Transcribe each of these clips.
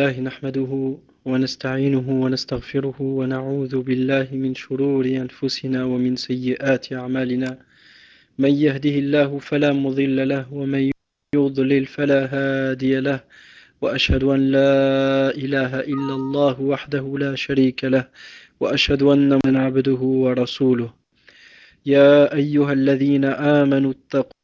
الله نحمده ونستعينه ونستغفره ونعوذ بالله من شرور أنفسنا ومن سيئات أعمالنا. من يهده الله فلا مضل له ومن يضلل فلا هادي له. وأشهد أن لا إله إلا الله وحده لا شريك له. وأشهد أن من عبده ورسوله. يا أيها الذين آمنوا اتقوا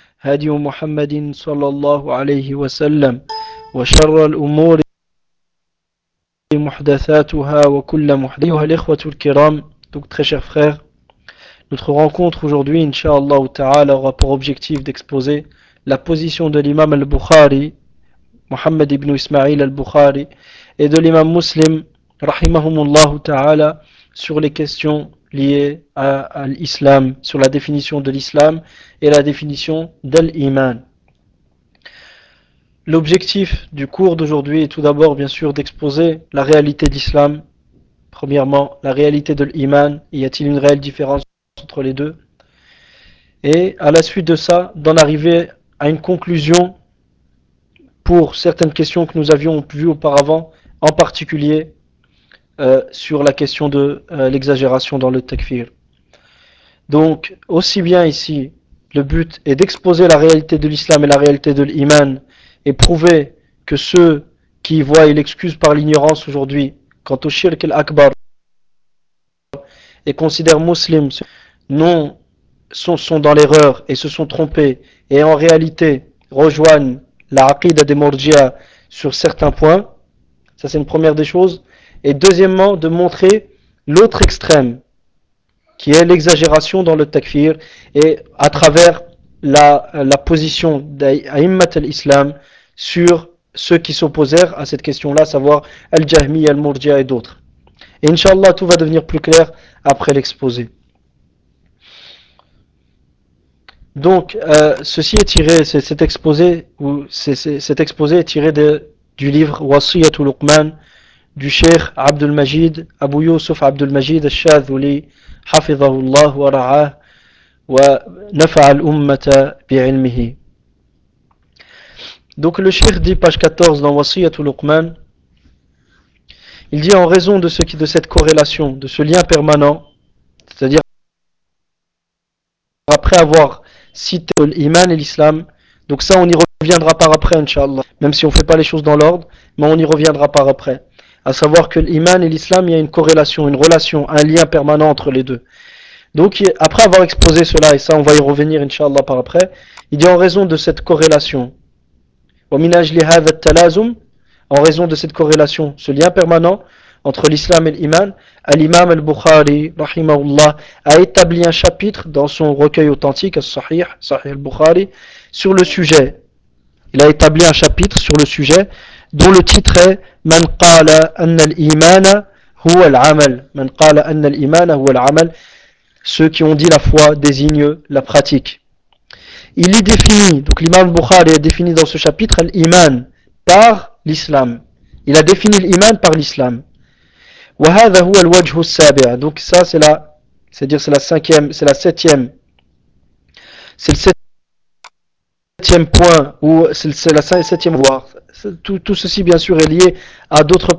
هدي محمد صلى الله عليه وسلم وشر الأمور محدثاتها وكل محدث أيها الإخوة الكرام donc très chers frères notre rencontre aujourd'hui inshallah ta'ala aura pour objectif d'exposer la position de l'imam al-Bukhari Mohammed ibn Ismail al-Bukhari et de l'imam muslim rahimahumullah ta'ala sur les questions liées à, l'islam, sur la définition de l'islam et la définition de l'iman. L'objectif du cours d'aujourd'hui est tout d'abord bien sûr d'exposer la réalité de l'islam. Premièrement, la réalité de l'iman. Y a-t-il une réelle différence entre les deux? Et à la suite de ça, d'en arriver à une conclusion pour certaines questions que nous avions vues auparavant, en particulier euh, sur la question de euh, l'exagération dans le takfir. Donc, aussi bien ici, le but est d'exposer la réalité de l'islam et la réalité de l'iman et prouver que ceux qui voient l'excuse par l'ignorance aujourd'hui quant au shirk al-akbar et considèrent musulmans non sont, dans l'erreur et se sont trompés et en réalité rejoignent la aqidah des Mordia sur certains points, ça c'est une première des choses, et deuxièmement de montrer l'autre extrême qui est l'exagération dans le takfir et à travers la, position d'Aïmmat al-Islam sur ceux qui s'opposèrent à cette question-là, savoir Al-Jahmi, Al-Murdia et d'autres. Et Inch'Allah, tout va devenir plus clair après l'exposé. Donc, euh, ceci est tiré, cet exposé, ou cet exposé est tiré de, du livre Wasiyatul Luqman du Cheikh Abdul Majid, Abu Yusuf Abdul Majid al-Shadhuli. Donc le Cheikh dit, page 14 dans Wasiyatul Luqman, il dit en raison de, ce de cette corrélation, de ce lien permanent, c'est-à-dire après avoir cité l'iman et l'islam, donc ça on y reviendra par après, Inch'Allah, même si on ne fait pas les choses dans l'ordre, mais on y reviendra par après. À savoir que l'iman et l'islam, il y a une corrélation, une relation, un lien permanent entre les deux. Donc après avoir exposé cela, et ça on va y revenir Inch'Allah par après, il dit en raison de cette corrélation, en raison de cette corrélation, ce lien permanent entre l'islam et l'iman, l'imam al-Bukhari, a établi un chapitre dans son recueil authentique, Sahih, Sahih al-Bukhari, sur le sujet. Il a établi un chapitre sur le sujet, dont le titre est Man qala anna al-iman huwa al-amal. Man qala anna al-iman huwa al-amal. Ceux qui ont dit la foi désignent la pratique. Il y définit, donc l'imam Bukhari a défini dans ce chapitre l'iman par l'islam. Il a défini l'iman par l'islam. Donc ça c'est la, c'est-à-dire c'est la cinquième, c'est la septième, c'est le septième point ou c'est la septième voie Tout, tout, ceci bien sûr est lié à d'autres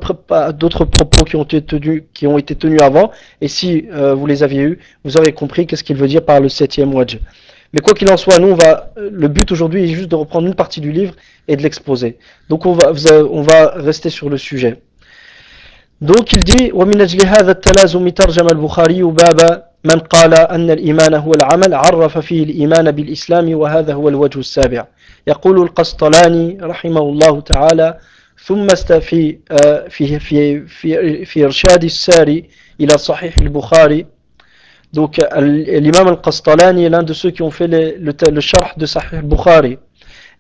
d'autres propos qui ont été tenus qui ont été tenus avant. Et si euh, vous les aviez eus, vous aurez compris qu'est-ce qu'il veut dire par le septième wajh. Mais quoi qu'il en soit, nous, on va, le but aujourd'hui est juste de reprendre une partie du livre et de l'exposer. Donc on va, on va rester sur le sujet. Donc il dit ومن أجل هذا التلازم ترجم البخاري باب من قال أن الإيمان هو العمل عرف فيه الإيمان بالإسلام وهذا هو الوجه السابع. يقول القسطلاني رحمه الله تعالى ثم استفي آه، في, في, في, في إرشاد الساري إلى صحيح البخاري دوك الإمام القسطلاني لأن دو سو كي في الشرح دو صحيح البخاري.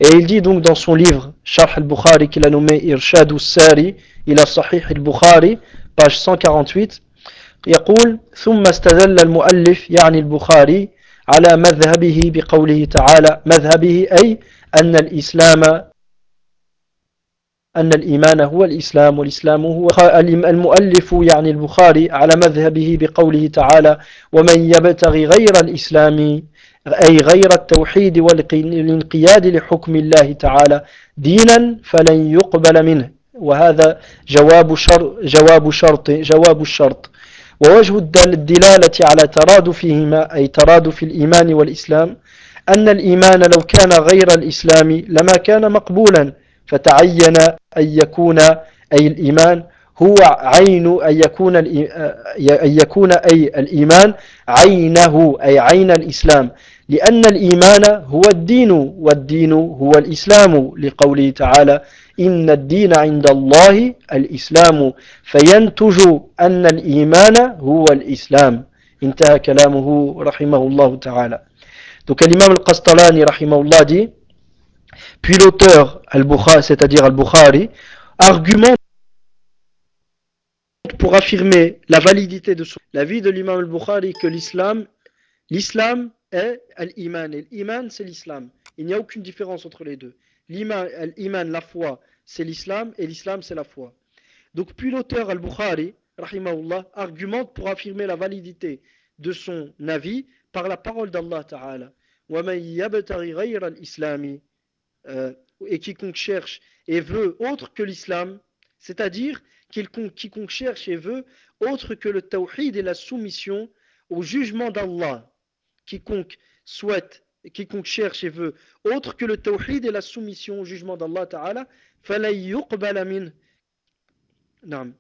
Et il dit donc dans son livre, Charh al-Bukhari, qu'il a nommé Irshad al-Sari, il a Sahih al-Bukhari, page 148, يقول ثم استدل المؤلف يعني البخاري على مذهبه بقوله تعالى مذهبه أي أن الإسلام أن الإيمان هو الإسلام والإسلام هو المؤلف يعني البخاري على مذهبه بقوله تعالى ومن يبتغي غير الإسلام أي غير التوحيد والإنقياد لحكم الله تعالى دينا فلن يقبل منه وهذا جواب شرط جواب شرط جواب الشرط. ووجه الدلالة على ترادفهما أي ترادف الإيمان والإسلام أن الإيمان لو كان غير الإسلام لما كان مقبولا فتعين أن يكون أي الإيمان هو عين أن يكون أن يكون أي الإيمان عينه أي عين الإسلام. لأن الإيمان هو الدين والدين هو الإسلام لقوله تعالى إن الدين عند الله الإسلام فينتج أن الإيمان هو الإسلام انتهى كلامه رحمه الله تعالى Donc l'imam al-Qastalani rahimahullah dit Puis l'auteur, al-Bukhari, c'est-à-dire al-Bukhari, argumente pour affirmer la validité de son, la vie de l'imam al-Bukhari que l'islam, l'islam est l'iman. Et l'iman, c'est l'islam. Il n'y a aucune différence entre les deux. L'iman, la foi, c'est l'islam, et l'islam, c'est la foi. Donc, puis l'auteur al-Bukhari, rahimahullah, argumente pour affirmer la validité de son avis par la parole d'Allah Ta'ala. Euh, et quiconque cherche et veut autre que l'islam, c'est-à-dire quiconque cherche et veut autre que le tawhid et la soumission au jugement d'Allah quiconque souhaite, quiconque cherche et veut autre que le tawhid et la soumission au jugement d'Allah Ta'ala, فَلَيْ يُقْبَلَ مِنْهُ نعم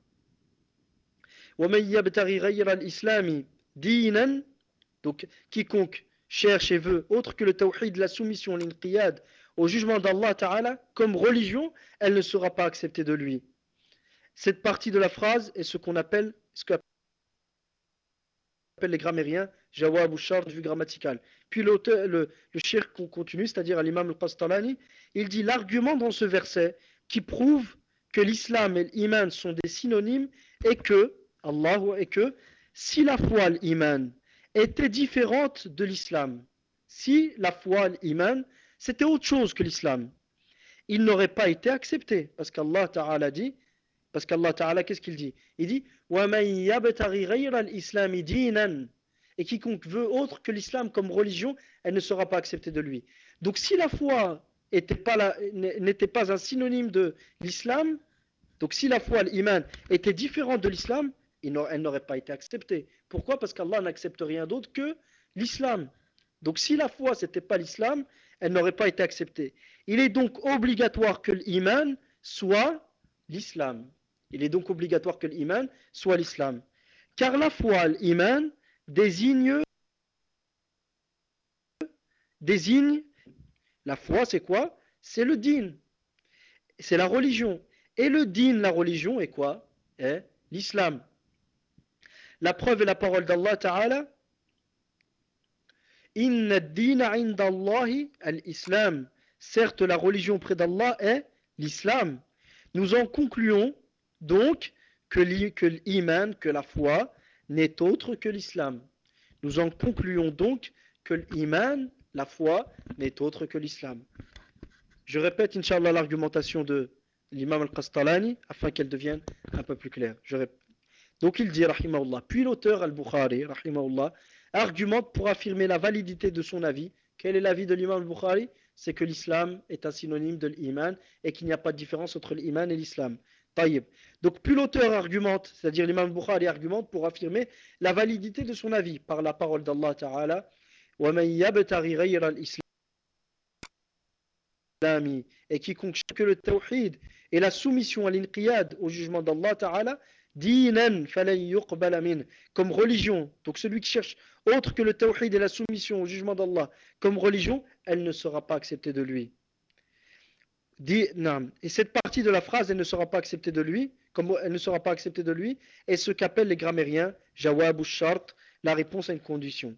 وَمَنْ يَبْتَغِ غَيْرَ الْإِسْلَامِ دِينًا donc quiconque cherche et veut autre que le tawhid, la soumission, l'inqiyad au jugement d'Allah Ta'ala comme religion, elle ne sera pas acceptée de lui. Cette partie de la phrase est ce qu'on appelle, ce qu'appellent les grammairiens, jawab ou shart vue grammaticale. Puis l'auteur, le, le continue, c'est-à-dire l'imam al-Pastalani, il dit l'argument dans ce verset qui prouve que l'islam et l'iman sont des synonymes et que, Allah, et que, si la foi, l'iman, était différente de l'islam, si la foi, l'iman, c'était autre chose que l'islam, il n'aurait pas été accepté. Parce qu'Allah Ta'ala dit, parce qu'Allah Ta'ala, qu'est-ce qu'il dit? Il dit Et quiconque veut autre que l'islam comme religion, elle ne sera pas acceptée de lui. Donc si la foi n'était pas, un synonyme de l'islam, donc si la foi, l'iman, était différente de l'islam, elle n'aurait pas été acceptée. Pourquoi? Parce qu'Allah n'accepte rien d'autre que l'islam. Donc si la foi, c'était pas l'islam, elle n'aurait pas été acceptée. Il est donc obligatoire que l'iman soit l'islam. Il est donc obligatoire que l'iman soit l'islam. Car la foi, l'iman, désigne, la foi c'est quoi? C'est le din. C'est la religion. Et le din, la religion, est quoi? Est l'islam. La preuve est la parole d'Allah Ta'ala Inna dina al-islam. Certes, la religion près d'Allah est l'islam. Nous en concluons donc que l'iman, que la foi, n'est autre que l'islam. Nous en concluons donc que l'iman, la foi, n'est autre que l'islam. Je répète, inshallah, l'argumentation de l'imam al-Qastalani afin qu'elle devienne un peu plus claire. Donc il dit, rahimahullah, puis l'auteur al-Bukhari, rahimahullah, argumente pour affirmer la validité de son avis. Quel est l'avis de l'imam al-Bukhari? C'est que l'islam est un synonyme de l'iman et qu'il n'y a pas de différence entre l'iman et l'islam. Donc plus l'auteur argumente, c'est-à-dire l'imam al-Bukhari argumente pour affirmer la validité de son avis par la parole d'Allah Ta'ala. Et quiconque que le tawhid et la soumission à l'inqiyad au jugement d'Allah Ta'ala, comme religion. Donc celui qui cherche autre que le tawhid et la soumission au jugement d'Allah comme religion, elle ne sera pas acceptée de lui. Et cette partie de la phrase, elle ne sera pas acceptée de lui, comme elle ne sera pas acceptée de lui, est ce qu'appellent les grammairiens jawab ou shart, la réponse à une condition.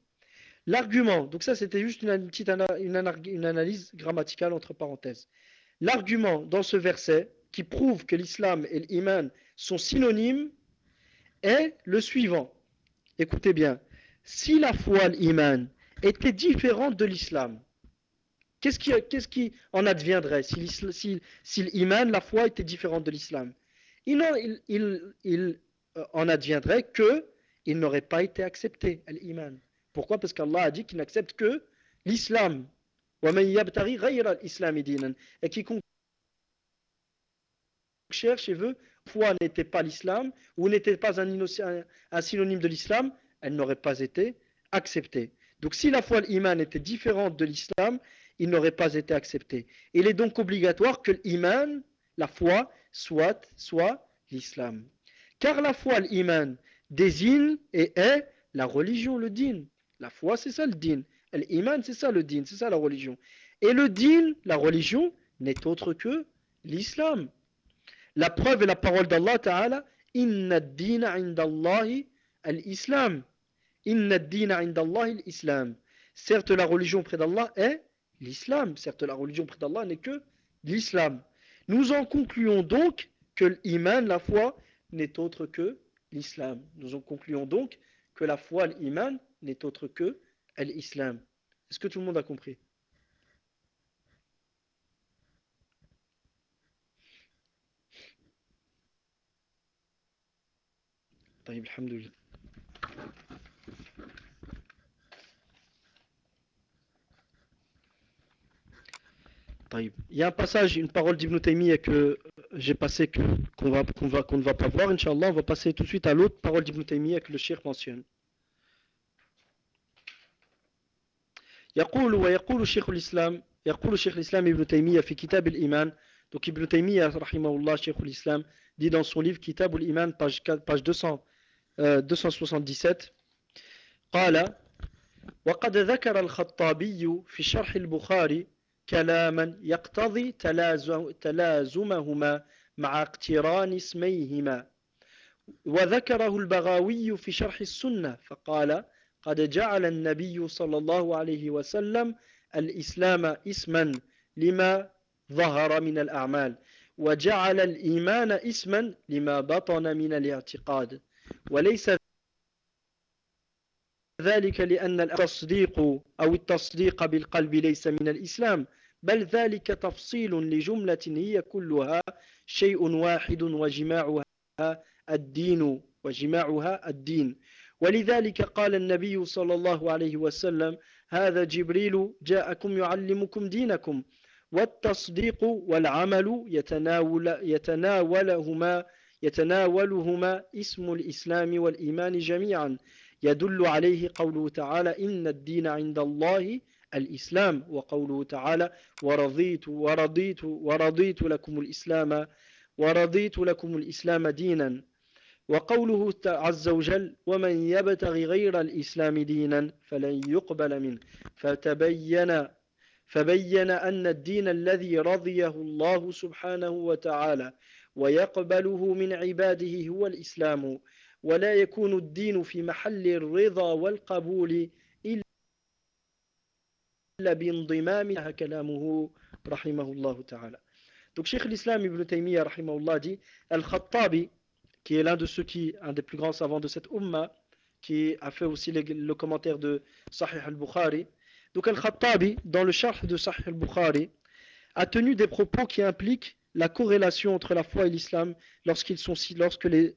L'argument, donc ça c'était juste une, petite une, analyse grammaticale entre parenthèses. L'argument dans ce verset qui prouve que l'islam et l'iman sont synonymes est le suivant. Écoutez bien, si la foi, l'iman, était différente de l'islam, qu'est-ce qui, en adviendrait si, l'iman, la foi, était différente de l'islam? Il, il, il, euh, en adviendrait que il n'aurait pas été accepté, l'iman. Pourquoi? Parce qu'Allah a dit qu'il n'accepte que l'islam. Et quiconque cherche et veut, foi n'était pas l'islam, ou n'était pas un, un, synonyme de l'islam, elle n'aurait pas été acceptée. Donc si la foi, l'iman, était différente de l'islam, il n'aurait pas été accepté. Il est donc obligatoire que l'iman, la foi, soit, soit l'islam. Car la foi, l'iman, désigne et est la religion, le din. La foi, c'est ça le din. L'iman, c'est ça le din, c'est ça la religion. Et le din, la religion, n'est autre que l'islam. La preuve est la parole d'Allah Ta'ala Inna ad-dina indallahi al-islam. Inna ad-dina indallahi al-islam. Certes, la religion près d'Allah est l'islam. Certes, la religion près d'Allah n'est que l'islam. Nous en concluons donc que l'iman, la foi, n'est autre que l'islam. Nous en concluons donc que la foi, l'iman, n'est autre que l'islam. Est-ce que tout le monde a compris طيب الحمد لله Il y a un passage, une parole d'Ibn Taymiyyah que j'ai passé qu'on va, qu'on va, qu'on ne va pas voir, Inch'Allah. On va passer tout de suite à l'autre parole d'Ibn Taymiyyah que le shir mentionne. يقول ويقول شيخ الإسلام يقول شيخ الإسلام ابن تيمية في كتاب الإيمان donc Ibn Taymiyyah rahimahullah Cheikh l'Islam dit dans son livre Kitab al-Iman page, page 200 277 قال وقد ذكر الخطابي في شرح البخاري كلاما يقتضي تلازمهما مع اقتران اسميهما. وذكره البغاوي في شرح السنة فقال قد جعل النبي صلى الله عليه وسلم الإسلام إسما لما ظهر من الأعمال وجعل الإيمان إسما لما بطن من الاعتقاد وليس ذلك لأن التصديق أو التصديق بالقلب ليس من الإسلام بل ذلك تفصيل لجملة هي كلها شيء واحد وجماعها الدين وجماعها الدين. ولذلك قال النبي صلى الله عليه وسلم هذا جبريل جاءكم يعلمكم دينكم والتصديق والعمل يتناول يتناولهما يتناولهما اسم الإسلام والإيمان جميعا. يدل عليه قوله تعالى إن الدين عند الله الإسلام وقوله تعالى ورضيت ورضيت ورضيت لكم الإسلام ورضيت لكم الإسلام دينا. وقوله عز وجل ومن يبتغي غير الإسلام دينا فلن يقبل منه. فتبين فبين أن الدين الذي رضيه الله سبحانه وتعالى ويقبله من عباده هو الإسلام. ولا يكون الدين في محل الرضا والقبول إلا بانضمامها كلامه رحمه الله تعالى Donc Cheikh l'Islam Ibn Taymiyyah rahimahullah dit Al-Khattabi qui est l'un de ceux qui, un des plus grands savants de cette umma, qui a fait aussi le commentaire de Sahih al-Bukhari. Donc Al-Khattabi, dans le charh de Sahih al-Bukhari, a tenu des propos qui impliquent la corrélation entre la foi et l'islam lorsqu'ils sont lorsque les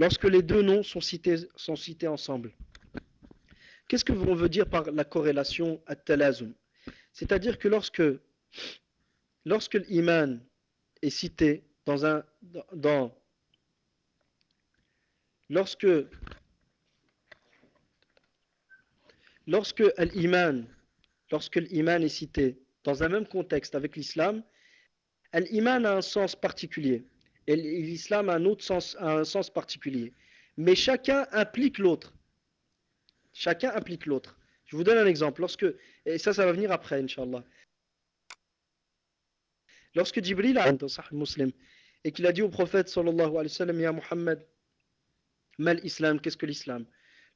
lorsque les deux noms sont cités sont cités ensemble. Qu'est-ce que l'on veut dire par la corrélation at-talazum C'est-à-dire que lorsque lorsque l'iman est cité dans un dans lorsque lorsque l'iman lorsque l'iman est cité dans un même contexte avec l'islam, l'iman a un sens particulier. Et l'islam a un autre sens, un sens particulier. Mais chacun implique l'autre. Chacun implique l'autre. Je vous donne un exemple. Lorsque, et ça, ça va venir après, Inch'Allah. Lorsque Jibril a et qu'il a dit au prophète sallallahu alayhi wa sallam, Ya Muhammad, mal islam, qu'est-ce que l'islam?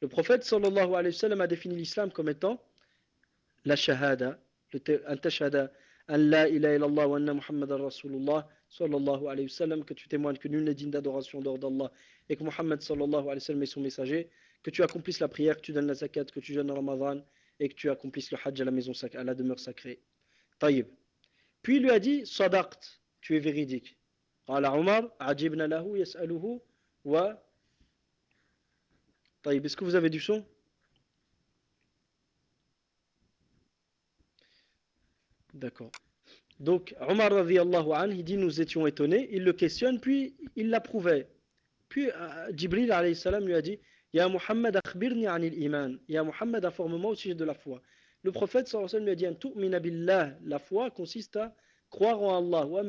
Le prophète sallallahu alayhi wa sallam a défini l'islam comme étant la shahada, un tashhada, an la ilaha illallah wa anna muhammadan rasulullah sallallahu alayhi wa sallam, que tu témoignes que nul n'est digne d'adoration d'ordre d'Allah et que Muhammad sallallahu alayhi wa sallam est son messager, que tu accomplisses la prière, que tu donnes la zakat, que tu jeûnes en Ramadan et que tu accomplisses le hajj à la maison sacrée, à la demeure sacrée. Taïb. Puis il lui a dit Sadaqt, tu es véridique. قال عمر عجبنا له يسأله و طيب est-ce que vous avez du son D'accord. Donc, Omar radiallahu anhu, il dit Nous étions étonnés. Il le questionne, puis il l'approuvait. Puis euh, Jibril alayhi salam lui a dit Ya Muhammad akhbirni anil iman. Ya Muhammad, informe-moi au sujet de la foi. Le prophète sallallahu alayhi wa sallam lui a dit billah. La foi consiste à croire en Allah. Wa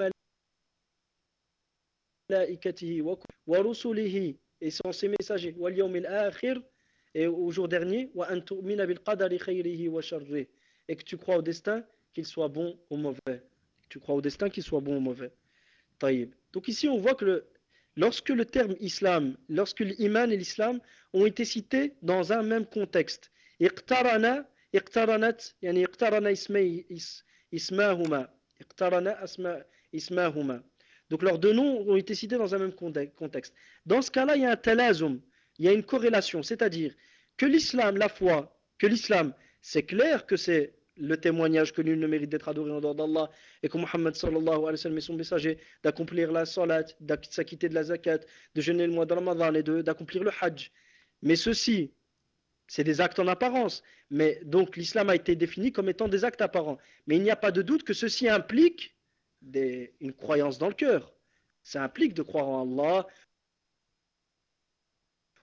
malaikatihi wa rusulihi. Et sans ses messagers. Wa yawmil akhir. Et au jour dernier. Wa an tu'mina bil qadari khayrihi wa sharrih. Et que tu crois au destin qu'il soit bon ou mauvais. Tu crois au destin qu'il soit bon ou mauvais. Taïb. Donc ici on voit que lorsque le terme islam, lorsque l'iman et l'islam ont été cités dans un même contexte. Donc leurs deux noms ont été cités dans un même contexte. Dans ce cas-là, il y a un talazum, il y a une corrélation, c'est-à-dire que l'islam, la foi, que l'islam, c'est clair que c'est le témoignage que nul ne mérite d'être adoré en dehors d'Allah et que Muhammad sallallahu alayhi wa sallam est son messager d'accomplir la salat, s'acquitter de la zakat, de jeûner le mois de Ramadan et d'accomplir le hajj. Mais ceci, c'est des actes en apparence. Mais donc l'islam a été défini comme étant des actes apparents. Mais il n'y a pas de doute que ceci implique une croyance dans le cœur. Ça implique de croire en Allah,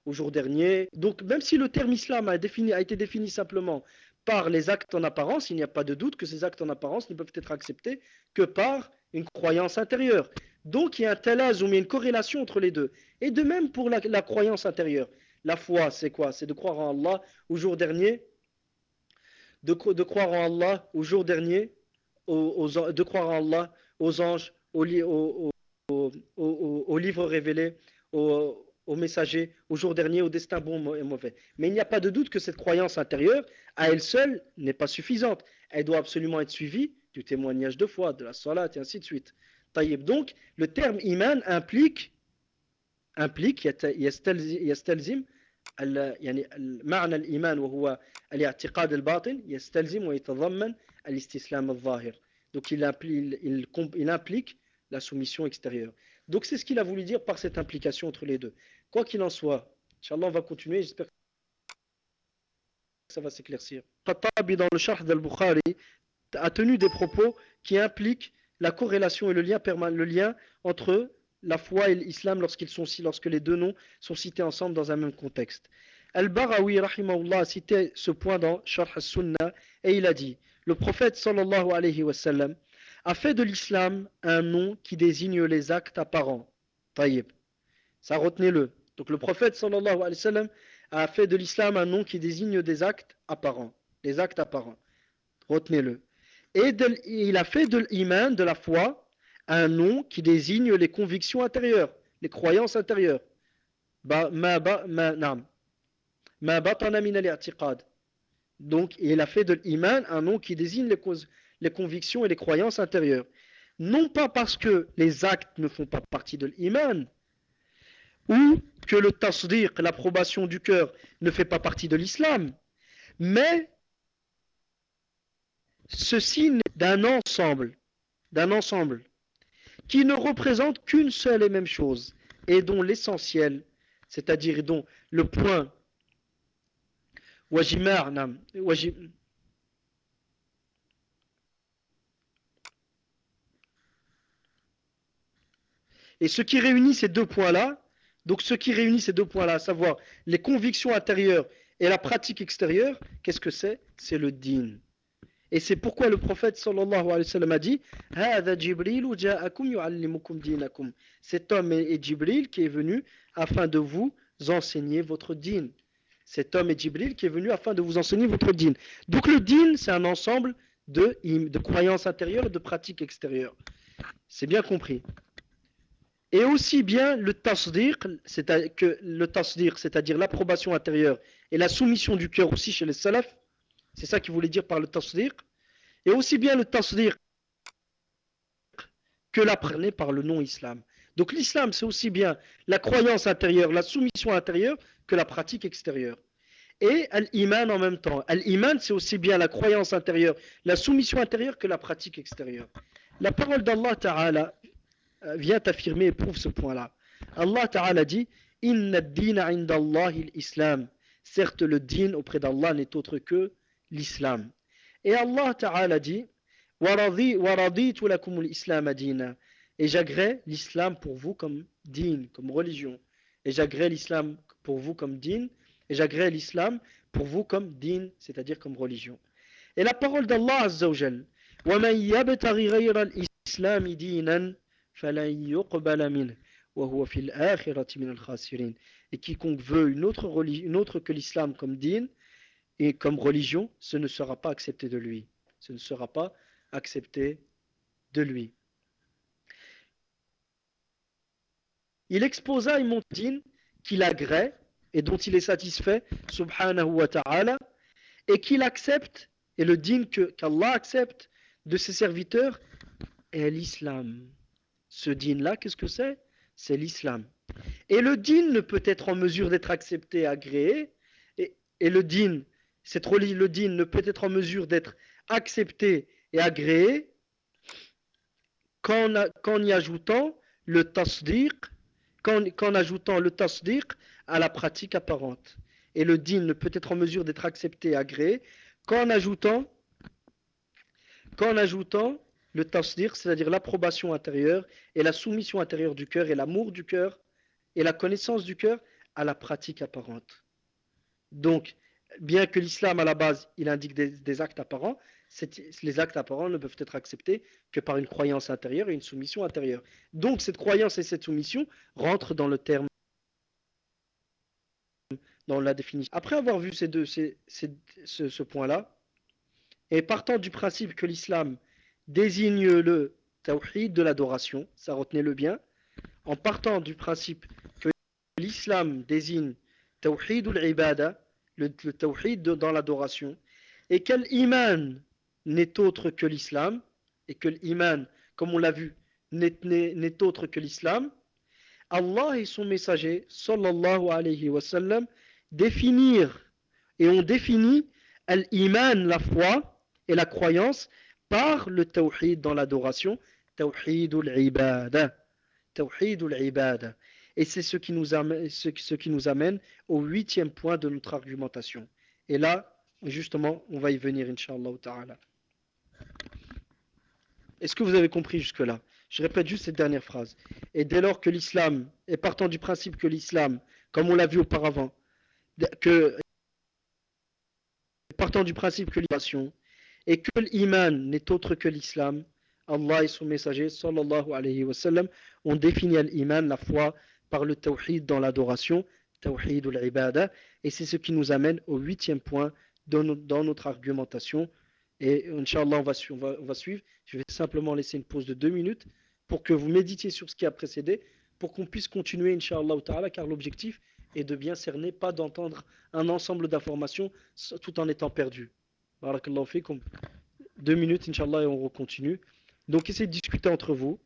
au jour dernier. Donc même si le terme islam a été défini simplement par les actes en apparence, il n'y a pas de doute que ces actes en apparence ne peuvent être acceptés que par une croyance intérieure. Donc il y a un talazum, il y une corrélation entre les deux. Et de même pour la, croyance intérieure. La foi, c'est quoi? C'est de croire en Allah au jour dernier, de, croire en Allah au jour dernier, de croire en Allah aux anges, aux, aux, livres révélés, au messager, au jour dernier, au destin bon et mauvais. Mais il n'y a pas de doute que cette croyance intérieure, à elle seule, n'est pas suffisante. Elle doit absolument être suivie du témoignage de foi, de la salat et ainsi de suite. Taïb. Donc, le terme iman implique, implique, يستلزم يعني معنى الإيمان وهو الاعتقاد الباطن يستلزم ويتضمن الاستسلام الظاهر. Donc il implique, il, il implique la soumission extérieure. donc c'est ce qu'il a voulu dire par cette implication entre les deux. Quoi qu'il en soit, Inch'Allah, on va continuer, j'espère que ça va s'éclaircir. Khattabi dans le Sharh d'Al-Bukhari a tenu des propos qui impliquent la corrélation et le lien, le lien entre la foi et l'islam lorsqu'ils sont lorsque les deux noms sont cités ensemble dans un même contexte. Al-Barawi rahimahullah a cité ce point dans Sharh al-Sunnah et il a dit le prophète sallallahu alayhi wa sallam a fait de l'islam un nom qui désigne les actes apparents. Taïb. Ça retenez-le. Donc le prophète sallallahu alayhi wa sallam a fait de l'islam un nom qui désigne des actes apparents. Les actes apparents. Retenez-le. Et il a fait de l'iman, de la foi, un nom qui désigne les convictions intérieures, les croyances intérieures. Donc, il a fait de l'iman un nom qui désigne les, causes, les convictions et les croyances intérieures. Non pas parce que les actes ne font pas partie de l'iman, ou que le tasdiq, l'approbation du cœur, ne fait pas partie de l'islam, mais ceci n'est d'un ensemble, d'un ensemble, qui ne représente qu'une seule et même chose, et dont l'essentiel, c'est-à-dire dont le point Et ce qui réunit ces deux points-là, donc ce qui réunit ces deux points-là, à savoir les convictions intérieures et la pratique extérieure, qu'est-ce que c'est? C'est le din. Et c'est pourquoi le prophète sallallahu alayhi wa sallam a dit Cet homme est Jibril qui est venu afin de vous enseigner votre din. Cet homme est Jibril qui est venu afin de vous enseigner votre din. Donc le din, c'est un ensemble de, de croyances intérieures et de pratiques extérieures. C'est bien compris. Et aussi bien le tasdir, que le c'est-à-dire l'approbation intérieure et la soumission du cœur aussi chez les salafs, c'est ça qu'il voulait dire par le tasdir. Et aussi bien le tasdir que l'apprenez par le non-islam. Donc l'islam, c'est aussi bien la croyance intérieure, la soumission intérieure, que la pratique extérieure. Et al-iman en même temps. Al-iman, c'est aussi bien la croyance intérieure, la soumission intérieure, que la pratique extérieure. La parole d'Allah Ta'ala vient affirmer et prouve ce point-là. Allah Ta'ala dit Inna ad-dina inda islam Certes, le din auprès d'Allah n'est autre que l'islam. Et Allah Ta'ala dit et j'agrée l'islam pour vous comme din, comme religion. Et j'agrée l'islam pour vous comme din. Et j'agrée l'islam pour vous comme din, c'est-à-dire comme religion. Et la parole d'Allah Azza wa Jal. وَمَنْ يَبْتَغِ غَيْرَ الْإِسْلَامِ دِينًا et quiconque veut une autre, religion, une autre que l'islam comme dîne et comme religion, ce ne sera pas accepté de lui. Ce ne sera pas accepté de lui. Il exposa une montagne qu'il agrée et dont il est satisfait, subhanahu wa ta'ala, et qu'il accepte, et le dîne qu'Allah accepte de ses serviteurs, est l'islam. Ce din-là, qu'est-ce que c'est? C'est l'islam. Et le din ne peut être en mesure d'être accepté, agréé, et, et le din, cette le din ne peut être en mesure d'être accepté et agréé qu'en, y ajoutant le tasdiq, qu'en, ajoutant le tasdiq à la pratique apparente. Et le din ne peut être en mesure d'être accepté et agréé qu'en ajoutant, qu'en ajoutant le tasdiq, c'est-à-dire l'approbation intérieure et la soumission intérieure du cœur et l'amour du cœur et la connaissance du cœur à la pratique apparente. Donc, bien que l'islam à la base il indique des, actes apparents, les actes apparents ne peuvent être acceptés que par une croyance intérieure et une soumission intérieure. Donc cette croyance et cette soumission rentrent dans le terme, dans la définition. Après avoir vu ces deux, ce point-là, et partant du principe que l'islam désigne le tawhid de l'adoration, ça retenez-le bien, en partant du principe que l'islam désigne tawhid ou l'ibada, le, le dans l'adoration, et quel iman n'est autre que l'islam, et que l'iman, comme on l'a vu, n'est autre que l'islam, Allah et son messager, sallallahu alayhi wa sallam, définir, et on définit l'iman, la foi et la croyance, par le tawhid dans l'adoration, tawhid ul-ibada. Tawhid ul-ibada. Et c'est ce, qui nous amène, au huitième point de notre argumentation. Et là, justement, on va y venir, Inch'Allah ta'ala. Est-ce que vous avez compris jusque-là? Je répète juste cette dernière phrase. Et dès lors que l'islam, et partant du principe que l'islam, comme on l'a vu auparavant, que partant du principe que l'islam et que l'iman n'est autre que l'islam, Allah et son messager, sallallahu alayhi wa sallam, ont défini l'iman, la foi, par le tawhid dans l'adoration, tawhid ou l'ibada, et c'est ce qui nous amène au huitième point dans, notre argumentation. Et Inch'Allah, on va, on, va, suivre. Je vais simplement laisser une pause de deux minutes pour que vous méditiez sur ce qui a précédé, pour qu'on puisse continuer, Inch'Allah, car l'objectif est de bien cerner, pas d'entendre un ensemble d'informations tout en étant perdu. Barakallahu fikum. Deux minutes, Inch'Allah, et on continue. Donc, essayez de discuter entre vous,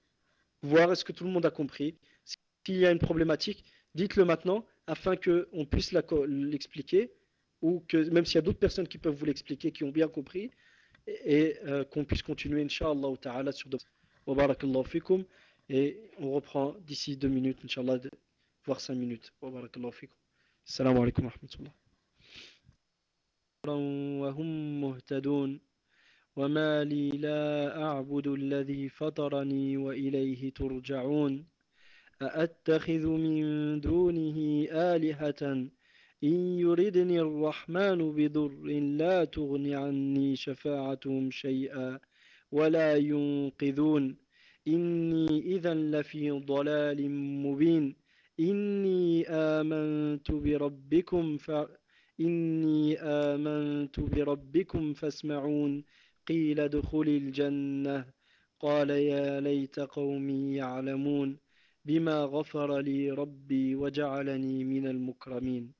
voir est-ce que tout le monde a compris. S'il y a une problématique, dites-le maintenant afin qu'on puisse l'expliquer ou que même s'il y a d'autres personnes qui peuvent vous l'expliquer, qui ont bien compris, et, euh, qu'on puisse continuer, Inch'Allah ta'ala, sur de fikum. Et on reprend d'ici deux minutes, Inch'Allah, voire cinq minutes. Wa barakallahu fikum. Assalamu alaikum wa rahmatullah. وهم مهتدون. وما لي لا أعبد الذي فطرني وإليه ترجعون. أأتخذ من دونه آلهة؟ إن يردني الرحمن بضر لا تغن عني شفاعتهم شيئا ولا ينقذون. إني إذا لفي ضلال مبين. إني آمنت بربكم ف إني آمنت بربكم فاسمعون. قيل ادخل الجنة. قال يا ليت قومي يعلمون بما غفر لي ربي وجعلني من المكرمين.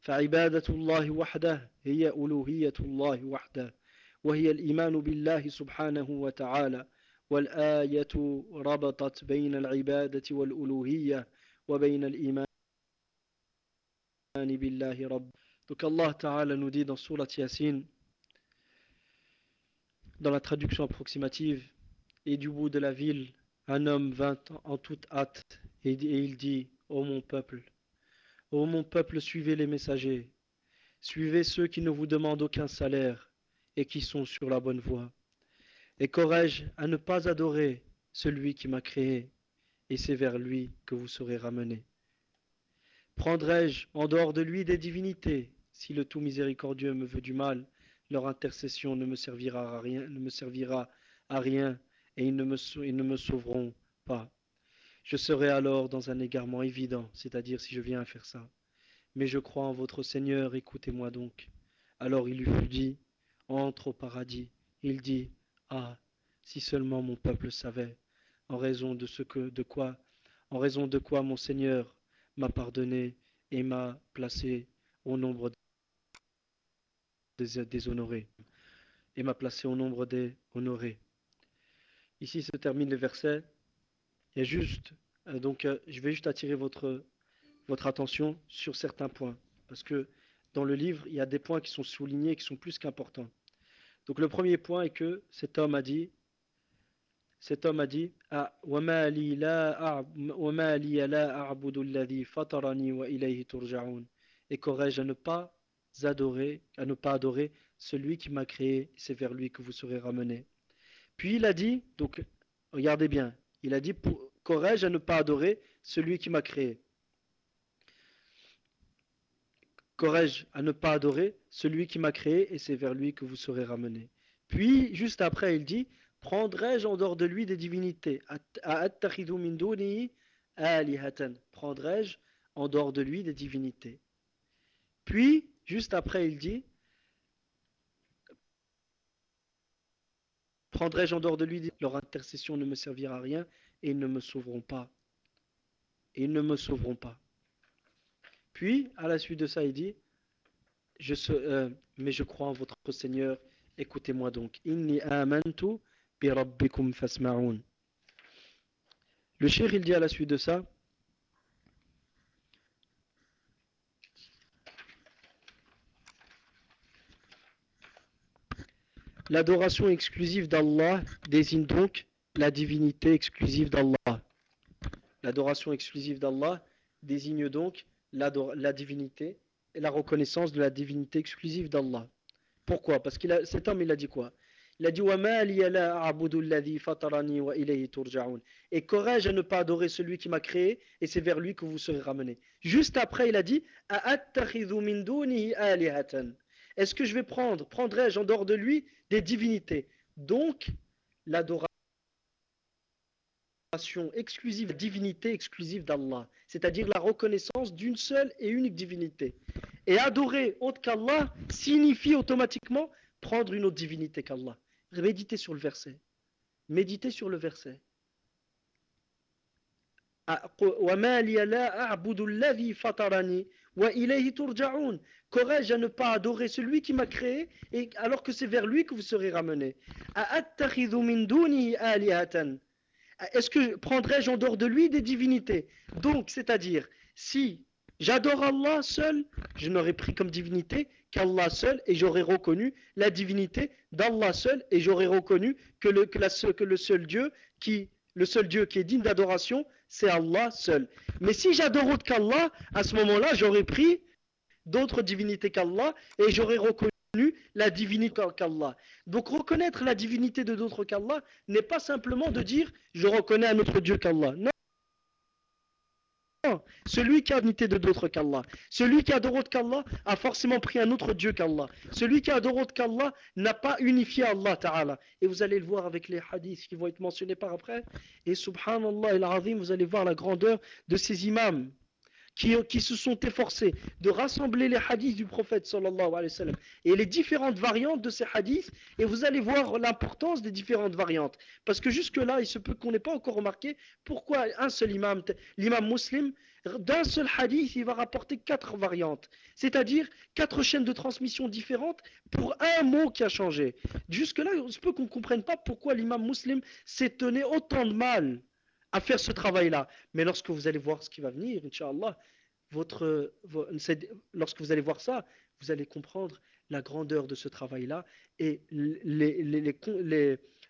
فعبادة الله وحده هي ألوهية الله وحده وهي الإيمان بالله سبحانه وتعالى. والآية ربطت بين العبادة والألوهية وبين الإيمان Donc Allah Ta'ala nous dit dans Surat Yasin, dans la traduction approximative, et du bout de la ville, un homme vint en toute hâte et, il dit Ô oh mon peuple, ô oh mon peuple, suivez les messagers, suivez ceux qui ne vous demandent aucun salaire et qui sont sur la bonne voie. Et qu'aurais-je à ne pas adorer celui qui m'a créé, et c'est vers lui que vous serez ramenés? Prendrai-je en dehors de lui des divinités? Si le tout miséricordieux me veut du mal, leur intercession ne me servira à rien, ne me servira à rien et ils ne me, sauveront pas. Je serai alors dans un égarement évident, c'est-à-dire si je viens à faire ça. Mais je crois en votre Seigneur, écoutez-moi donc. Alors il lui fut dit, entre au paradis. Il dit, ah, si seulement mon peuple savait, en raison de ce que, de quoi, en raison de quoi mon Seigneur m'a pardonné et m'a placé au nombre des déshonorés et m'a placé au nombre des honorés. Ici se termine le verset. Il y a juste, euh, donc euh, je vais juste attirer votre, votre attention sur certains points parce que dans le livre il y a des points qui sont soulignés qui sont plus qu'importants. Donc le premier point est que cet homme a dit cet homme a dit ah, Et qu'aurais-je à ne pas adorer, à ne pas adorer celui qui m'a créé, c'est vers lui que vous serez ramenés. Puis il a dit, donc regardez bien, il a dit qu'aurais-je à ne pas adorer celui qui m'a créé? Qu'aurais-je à ne pas adorer celui qui m'a créé et c'est vers lui que vous serez ramenés? Puis, juste après, il dit Prendrai-je en dehors de lui des divinités? Prendrai-je en dehors de lui des divinités? Puis, juste après, il dit Prendrai-je en dehors de lui Leur intercession ne me servira à rien et ils ne me sauveront pas. Ils ne me sauveront pas. Puis, à la suite de ça, il dit euh, Mais je crois en votre Seigneur Écoutez-moi donc. Inni amantu. Le cher il dit à la suite de ça L'adoration exclusive d'Allah désigne donc la divinité exclusive d'Allah. L'adoration exclusive d'Allah désigne donc la, la divinité et la reconnaissance de la divinité exclusive d'Allah. Pourquoi? Parce que cet homme, il a dit quoi? Il a dit Et qu'aurais-je à ne pas adorer celui qui m'a créé et c'est vers lui que vous serez ramenés. Juste après, il a dit Est-ce que je vais prendre, prendrai-je en dehors de lui des divinités? Donc, l'adoration exclusive, divinité exclusive d'Allah, c'est-à-dire la reconnaissance d'une seule et unique divinité. Et adorer autre qu'Allah signifie automatiquement prendre une autre divinité qu'Allah. Méditez sur le verset. Méditez sur le verset. Qu'aurais-je à ne pas adorer celui qui m'a créé et alors que c'est vers lui que vous serez ramenés? Est-ce que prendrais-je en dehors de lui des divinités? Donc, c'est-à-dire, si j'adore Allah seul, je n'aurais pris comme divinité qu'Allah seul et j'aurais reconnu la divinité d'Allah seul et j'aurais reconnu que le, seul Dieu qui le seul Dieu qui est digne d'adoration, c'est Allah seul. Mais si j'adore autre qu'Allah, à ce moment-là, j'aurais pris d'autres divinités qu'Allah et j'aurais reconnu la divinité qu'Allah. Donc reconnaître la divinité de d'autres qu'Allah n'est pas simplement de dire je reconnais un autre Dieu qu'Allah. Celui qui a divinité de d'autres qu'Allah. Celui qui adore autre qu'Allah a forcément pris un autre Dieu qu'Allah. Celui qui adore autre qu'Allah n'a pas unifié Allah Ta'ala. Et vous allez le voir avec les hadiths qui vont être mentionnés par après. Et subhanallah et azim vous allez voir la grandeur de ces imams qui, se sont efforcés de rassembler les hadiths du prophète sallallahu alayhi wa sallam. Et les différentes variantes de ces hadiths et vous allez voir l'importance des différentes variantes. Parce que jusque là il se peut qu'on n'ait pas encore remarqué pourquoi un seul imam l'imam musulman d'un seul hadith il va rapporter quatre variantes. C'est-à-dire quatre chaînes de transmission différentes pour un mot qui a changé. Jusque là il se peut qu'on ne comprenne pas pourquoi l'imam musulman s'est donné autant de mal à faire ce travail-là. Mais lorsque vous allez voir ce qui va venir, Inch'Allah, votre, lorsque vous allez voir ça, vous allez comprendre la grandeur de ce travail-là et les, les,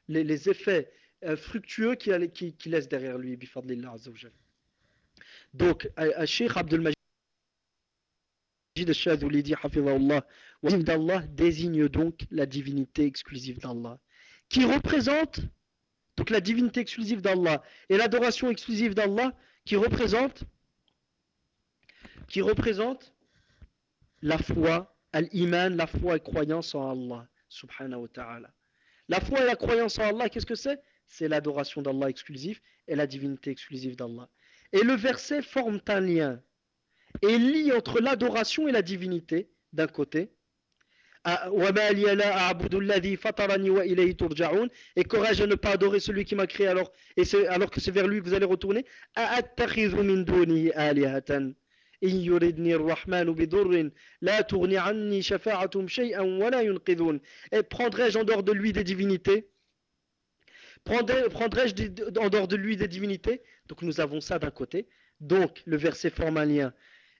les, les effets euh, fructueux qu'il qui, qui laisse derrière lui. Donc, Sheikh Abdul Majid d'Allah désigne donc la divinité exclusive d'Allah, qui représente donc la divinité exclusive d'Allah et l'adoration exclusive d'Allah qui représente qui représente la foi, al-iman, la foi et croyance en Allah subhanahu wa ta'ala. La foi et la croyance en Allah, qu'est-ce que c'est? C'est l'adoration d'Allah exclusive et la divinité exclusive d'Allah. Et le verset forme un lien et lie entre l'adoration et la divinité d'un côté et courage à ne pas adorer celui qui m'a créé alors, et alors que c'est vers lui que vous allez retourner? Et prendrai-je en dehors de lui des divinités? Prendrai-je en dehors de lui des divinités? Donc nous avons ça d'un côté. Donc le verset forme un lien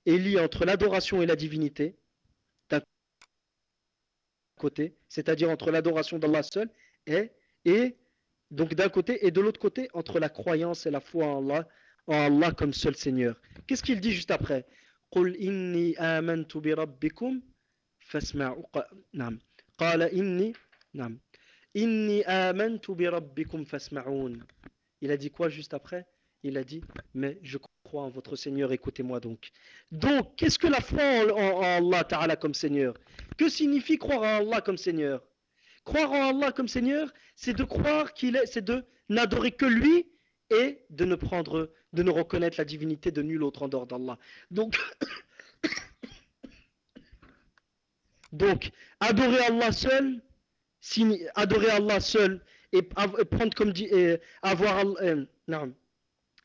et lie entre l'adoration et la divinité côté, c'est-à-dire entre l'adoration d'Allah seul et, et donc d'un côté et de l'autre côté entre la croyance et la foi en Allah, en Allah comme seul Seigneur. Qu'est-ce qu'il dit juste après قل إني آمنت بربكم فاسمعوا نعم قال إني نعم إني آمنت بربكم فاسمعون Il a dit quoi juste après Il a dit mais je en votre Seigneur, écoutez-moi donc. Donc, qu'est-ce que la foi en, Allah comme Seigneur? Que signifie croire en Allah comme Seigneur? Croire en Allah comme Seigneur, c'est de croire qu'il est, c'est de n'adorer que lui et de ne prendre, de ne reconnaître la divinité de nul autre en dehors d'Allah. Donc, donc, adorer Allah seul, adorer Allah seul et, prendre comme dit, avoir, euh,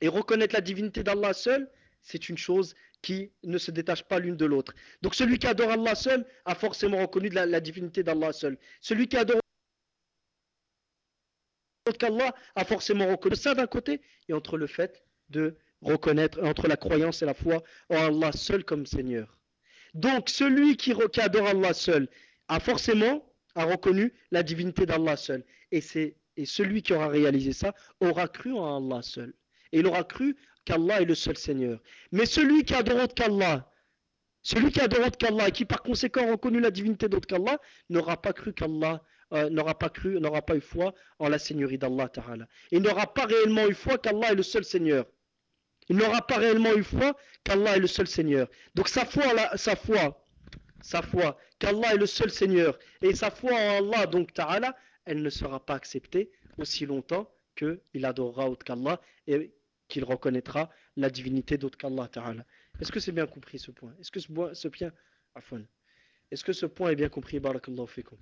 et reconnaître la divinité d'Allah seul, c'est une chose qui ne se détache pas l'une de l'autre. Donc celui qui adore Allah seul a forcément reconnu la, divinité d'Allah seul. Celui qui adore qu'Allah a forcément reconnu ça d'un côté et entre le fait de reconnaître entre la croyance et la foi en Allah seul comme Seigneur. Donc celui qui, qui adore Allah seul a forcément reconnu la divinité d'Allah seul et et celui qui aura réalisé ça aura cru en Allah seul il aura cru qu'Allah est le seul Seigneur. Mais celui qui adore qu'Allah, celui qui adore qu'Allah et qui par conséquent reconnu la divinité d'autre n'aura pas cru qu'Allah, euh, n'aura pas cru, n'aura pas eu foi en la Seigneurie d'Allah. Il n'aura pas réellement eu foi qu'Allah est le seul Seigneur. Il n'aura pas réellement eu foi qu'Allah est le seul Seigneur. Donc sa foi, sa foi, sa foi qu'Allah est le seul Seigneur et sa foi en Allah donc Ta'ala, elle ne sera pas acceptée aussi longtemps qu'il adorera autre qu'Allah et qu'il reconnaîtra la divinité d'autre qu'Allah Ta'ala. Est-ce que c'est bien compris ce point? Est-ce que ce, point, ce point, est-ce que ce point est bien compris? Barakallahu fikum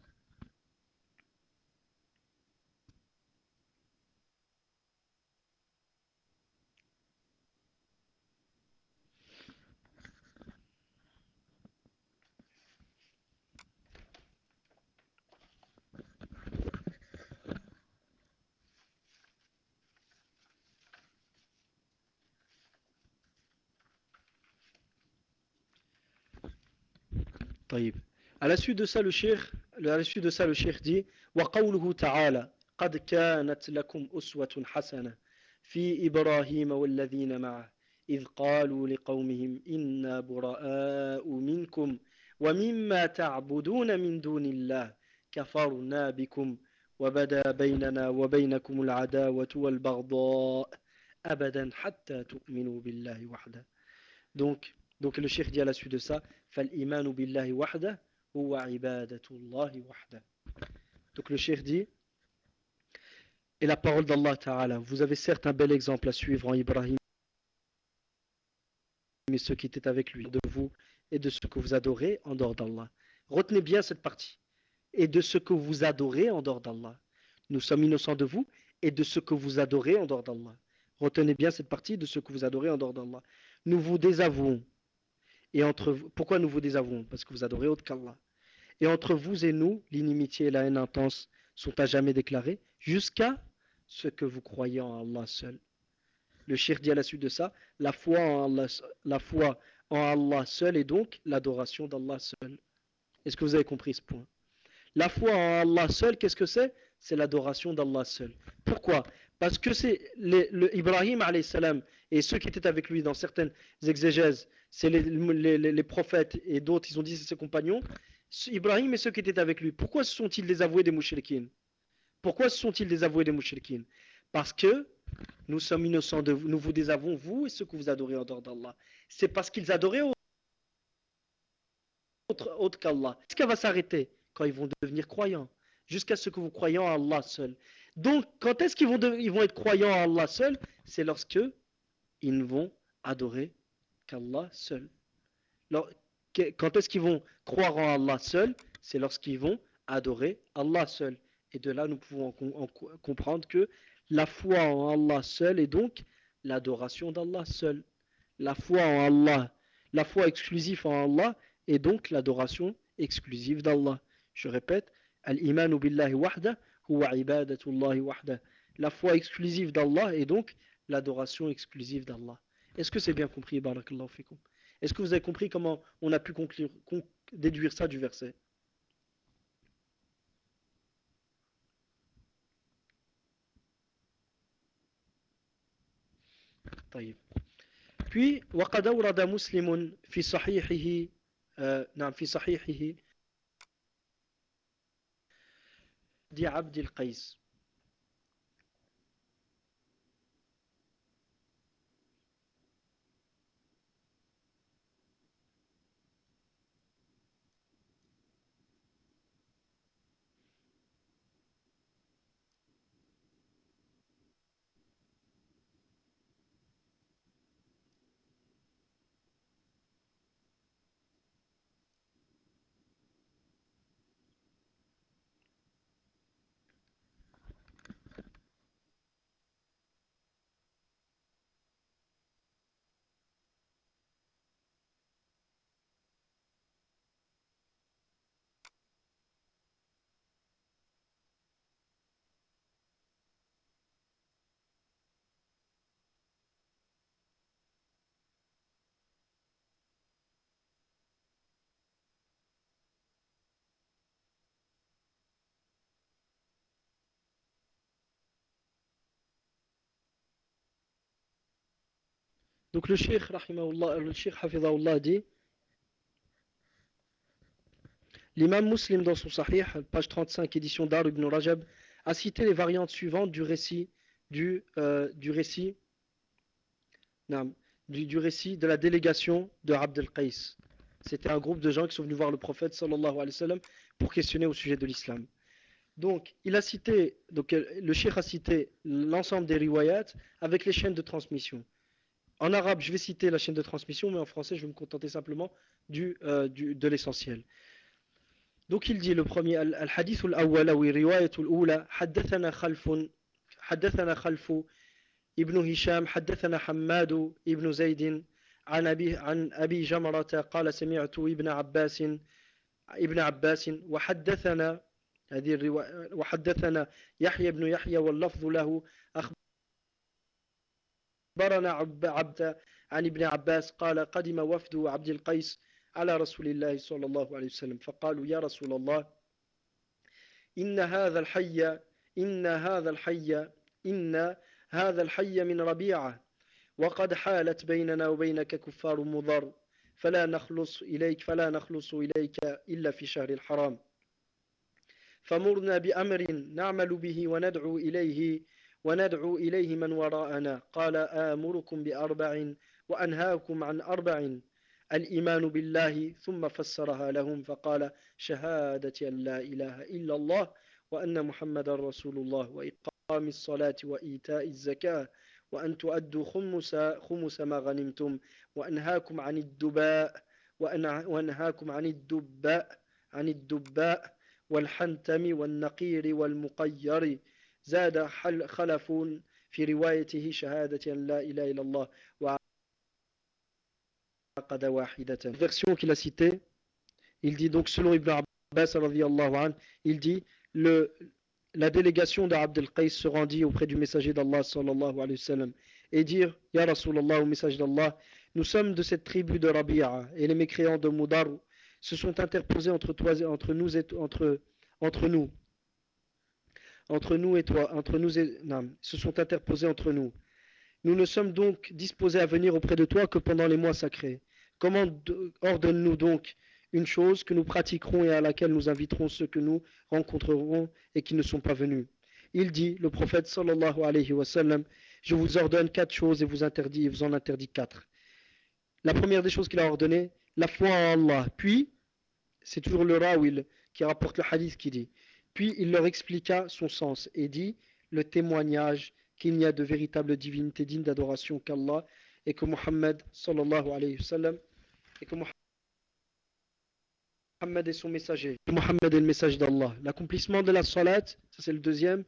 طيب. على la suite de ça le cheikh dit وقوله تعالى قد كانت لكم أسوة حسنة في إبراهيم والذين معه إذ قالوا لقومهم إنا براء منكم ومما تعبدون من دون الله كفرنا بكم وبدا بيننا وبينكم العداوة والبغضاء أبدا حتى تؤمنوا بالله وحده Donc, donc le cheikh dit à la suite de ça, فَالْإِيمَانُ بِاللَّهِ وَحْدَهُ هُوَ عِبَادَةُ اللَّهِ وَحْدَهُ Donc le cheikh dit, et la parole d'Allah Ta'ala, vous avez certes un bel exemple à suivre en Ibrahim et ceux qui étaient avec lui, de vous et de ce que vous adorez en dehors d'Allah. Retenez bien cette partie. Et de ce que vous adorez en dehors d'Allah. Nous sommes innocents de vous et de ce que vous adorez en dehors d'Allah. Retenez bien cette partie de ce que vous adorez en dehors d'Allah. Nous vous désavouons. et entre vous, pourquoi nous vous désavouons? Parce que vous adorez autre qu'Allah. Et entre vous et nous, l'inimitié et la haine intense sont à jamais déclarées jusqu'à ce que vous croyez en Allah seul. Le shir dit à la suite de ça, la foi en Allah, la foi en Allah seul et donc l'adoration d'Allah seul. Est-ce que vous avez compris ce point? La foi en Allah seul, qu'est-ce que c'est? C'est l'adoration d'Allah seul. Pourquoi? Parce que c'est le Ibrahim salam et ceux qui étaient avec lui dans certaines exégèses, c'est les, prophètes et d'autres, ils ont dit c'est ses compagnons. Ibrahim et ceux qui étaient avec lui, pourquoi se sont-ils désavoués des mouchriquines? Pourquoi se sont-ils désavoués des mouchriquines? Parce que nous sommes innocents de vous, nous vous désavons, vous et ceux que vous adorez en dehors d'Allah. C'est parce qu'ils adoraient autre, autre qu'Allah. Est-ce qu'elle va s'arrêter Quand ils vont devenir croyants? Jusqu'à ce que vous croyez en Allah seul. Donc, quand est-ce qu'ils vont, vont être croyants en Allah seul? C'est lorsque ils ne vont adorer qu'Allah seul. Quand est-ce qu'ils vont croire en Allah seul? C'est lorsqu'ils vont adorer Allah seul. Et de là, nous pouvons comprendre que la foi en Allah seul est donc l'adoration d'Allah seul. La foi en Allah, la foi exclusive en Allah est donc l'adoration exclusive d'Allah. Je répète, al-imanu billahi wahda huwa ibadatullahi wahda. La foi exclusive d'Allah est donc l'adoration exclusive d'Allah. Est-ce que c'est bien compris, barakallahu fikum Est-ce que vous avez compris comment on a pu conclure, déduire ça du verset طيب puis وقد أورد مسلم في صحيحه آه نعم في صحيحه عبد القيس. Donc le Cheikh, le Cheikh dit L'imam muslim dans son Sahih, page 35, édition d'Ar ibn Rajab, a cité les variantes suivantes du récit du, euh, du récit du, du, récit de la délégation de Abd al-Qais. C'était un groupe de gens qui sont venus voir le prophète sallallahu pour questionner au sujet de l'islam. Donc, il a cité, donc, le Cheikh a cité l'ensemble des riwayat avec les chaînes de transmission. En arabe, je vais citer la chaîne de transmission, mais en français, je vais me contenter simplement du, euh, du, de l'essentiel. Donc il dit le premier, Al-Hadith al-Awwal, ou riwayat al-Oula, حدثنا خلف حدثنا خلف ابن هشام حدثنا حماد ابن زيد عن أبي, عن أبي جمرة قال سمعت ابن عباس ابن عباس وحدثنا هذه الرواية وحدثنا يحيى بن يحيى واللفظ له أخبر أخبرنا عبد عن ابن عباس قال قدم وفد عبد القيس على رسول الله صلى الله عليه وسلم فقالوا يا رسول الله إن هذا الحي إن هذا الحي إن هذا الحي من ربيعة وقد حالت بيننا وبينك كفار مضر فلا نخلص إليك فلا نخلص إليك إلا في شهر الحرام. فمرنا بأمر نعمل به وندعو إليه وندعو إليه من وراءنا قال آمركم بأربع وأنهاكم عن أربع الإيمان بالله ثم فسرها لهم فقال شهادة أن لا إله إلا الله وأن محمد رسول الله وإقام الصلاة وإيتاء الزكاة وأن تؤدوا خمس, خمس ما غنمتم وأنهاكم عن الدباء وأنهاكم عن الدباء عن الدباء والحنتم والنقير والمقير زاد خلف في روايته شهادة أن لا إله إلا الله وعقد واحدة version qu'il a citée il dit donc selon Ibn Abbas il dit le, la délégation d'Abd al-Qais se rendit auprès du messager d'Allah sallallahu alayhi wa sallam et dire Ya Rasulallah au message d'Allah nous sommes de cette tribu de Rabi'a et les mécréants de Mudar se sont interposés entre, toi, entre nous et entre, entre nous entre nous et toi entre nous et non, se sont interposés entre nous nous ne sommes donc disposés à venir auprès de toi que pendant les mois sacrés comment ordonne-nous donc une chose que nous pratiquerons et à laquelle nous inviterons ceux que nous rencontrerons et qui ne sont pas venus? Il dit, le prophète sallallahu alayhi wa sallam, je vous ordonne quatre choses et vous interdis, et vous en interdis quatre. La première des choses qu'il a ordonné, la foi en Allah. Puis, c'est toujours le Rawil qui rapporte le hadith qui dit, puis il leur expliqua son sens et dit, le témoignage qu'il n'y a de véritable divinité digne d'adoration qu'Allah et que Muhammad sallallahu alayhi et que Mohammed est son messager. Mohammed est le message d'Allah. L'accomplissement de la salat, ça c'est le deuxième.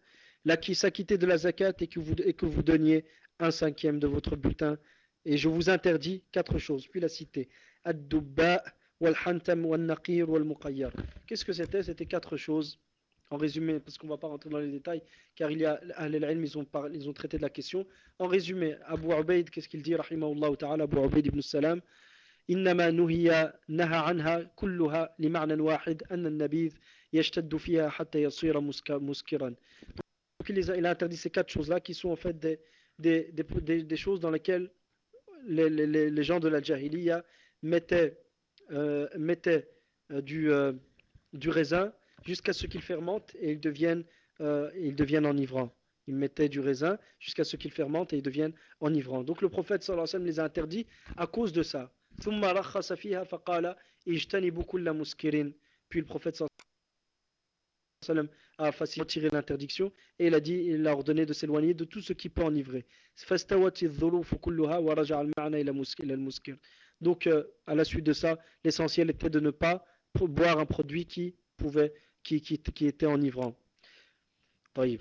La qui de la zakat et que, vous, donniez un cinquième de votre butin. Et je vous interdis quatre choses. Puis la cité. Wal-muqayyar. Qu'est-ce que c'était? C'était quatre choses. En résumé, parce qu'on ne va pas rentrer dans les détails, car il y a ils ont, ils ont traité de la question. En résumé, Abu Ubaid, qu'est-ce qu'il dit Rahimahullah ta'ala, Abu Ubaid ibn Salam, إنما نهي نهى عنها كلها لمعنى واحد أن النبيذ يشتد فيها حتى يصير مسكرا Donc il, a, il a interdit ces quatre choses-là qui sont en fait des, des, des, des choses dans lesquelles les, les, les, gens de la Jahiliya mettaient, euh, mettaient euh, du, euh, du raisin jusqu'à ce qu'ils fermentent et ils deviennent, euh, ils deviennent enivrants. Ils mettaient du raisin jusqu'à ce qu'ils fermentent et ils deviennent enivrants. Donc le prophète sallallahu alayhi wa sallam les a interdits à cause de ça. Puis le prophète sallallahu a facilement tiré l'interdiction et il a dit il a ordonné de s'éloigner de tout ce qui peut enivrer donc euh, à la suite de ça l'essentiel était de ne pas boire un produit qui pouvait qui, qui, qui était enivrant طيب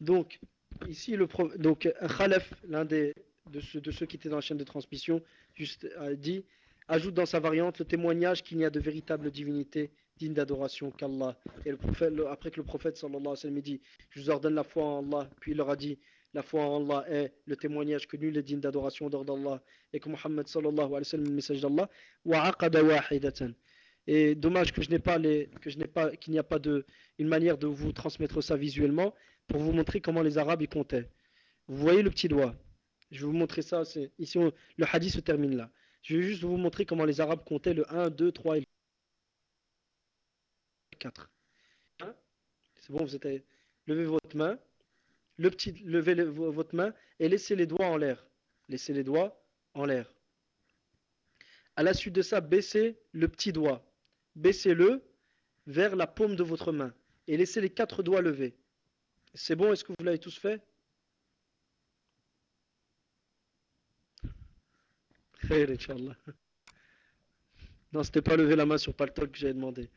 donc Ici, le donc Khalaf, l'un des de ceux, de ceux qui étaient dans la chaîne de transmission, juste a dit ajoute dans sa variante le témoignage qu'il n'y a de véritable divinité digne d'adoration qu'Allah. Et le prophète, après que le prophète sallallahu alayhi wa sallam dit Je vous ordonne la foi en Allah, puis il leur a dit la foi en Allah est le témoignage que nul est digne d'adoration dehors d'Allah et que Muhammad sallallahu alayhi wa sallam est le message d'Allah. Et dommage que je n'ai pas les, que je n'ai pas, qu'il n'y a pas de, une manière de vous transmettre ça visuellement pour vous montrer comment les Arabes y comptaient. Vous voyez le petit doigt. Je vais vous montrer ça. C'est, ici, le hadith se termine là. Je vais juste vous montrer comment les Arabes comptaient le 1, 2, 3 et 4. Hein? C'est bon, vous êtes, levez votre main. Le petit, levez votre main et laissez les doigts en l'air. Laissez les doigts en l'air. À la suite de ça, baissez le petit doigt baissez-le vers la paume de votre main et laissez les quatre doigts levés. C'est bon, est-ce que vous l'avez tous fait? Inch'Allah. Non, pas lever la main sur Paltok que j'avais demandé.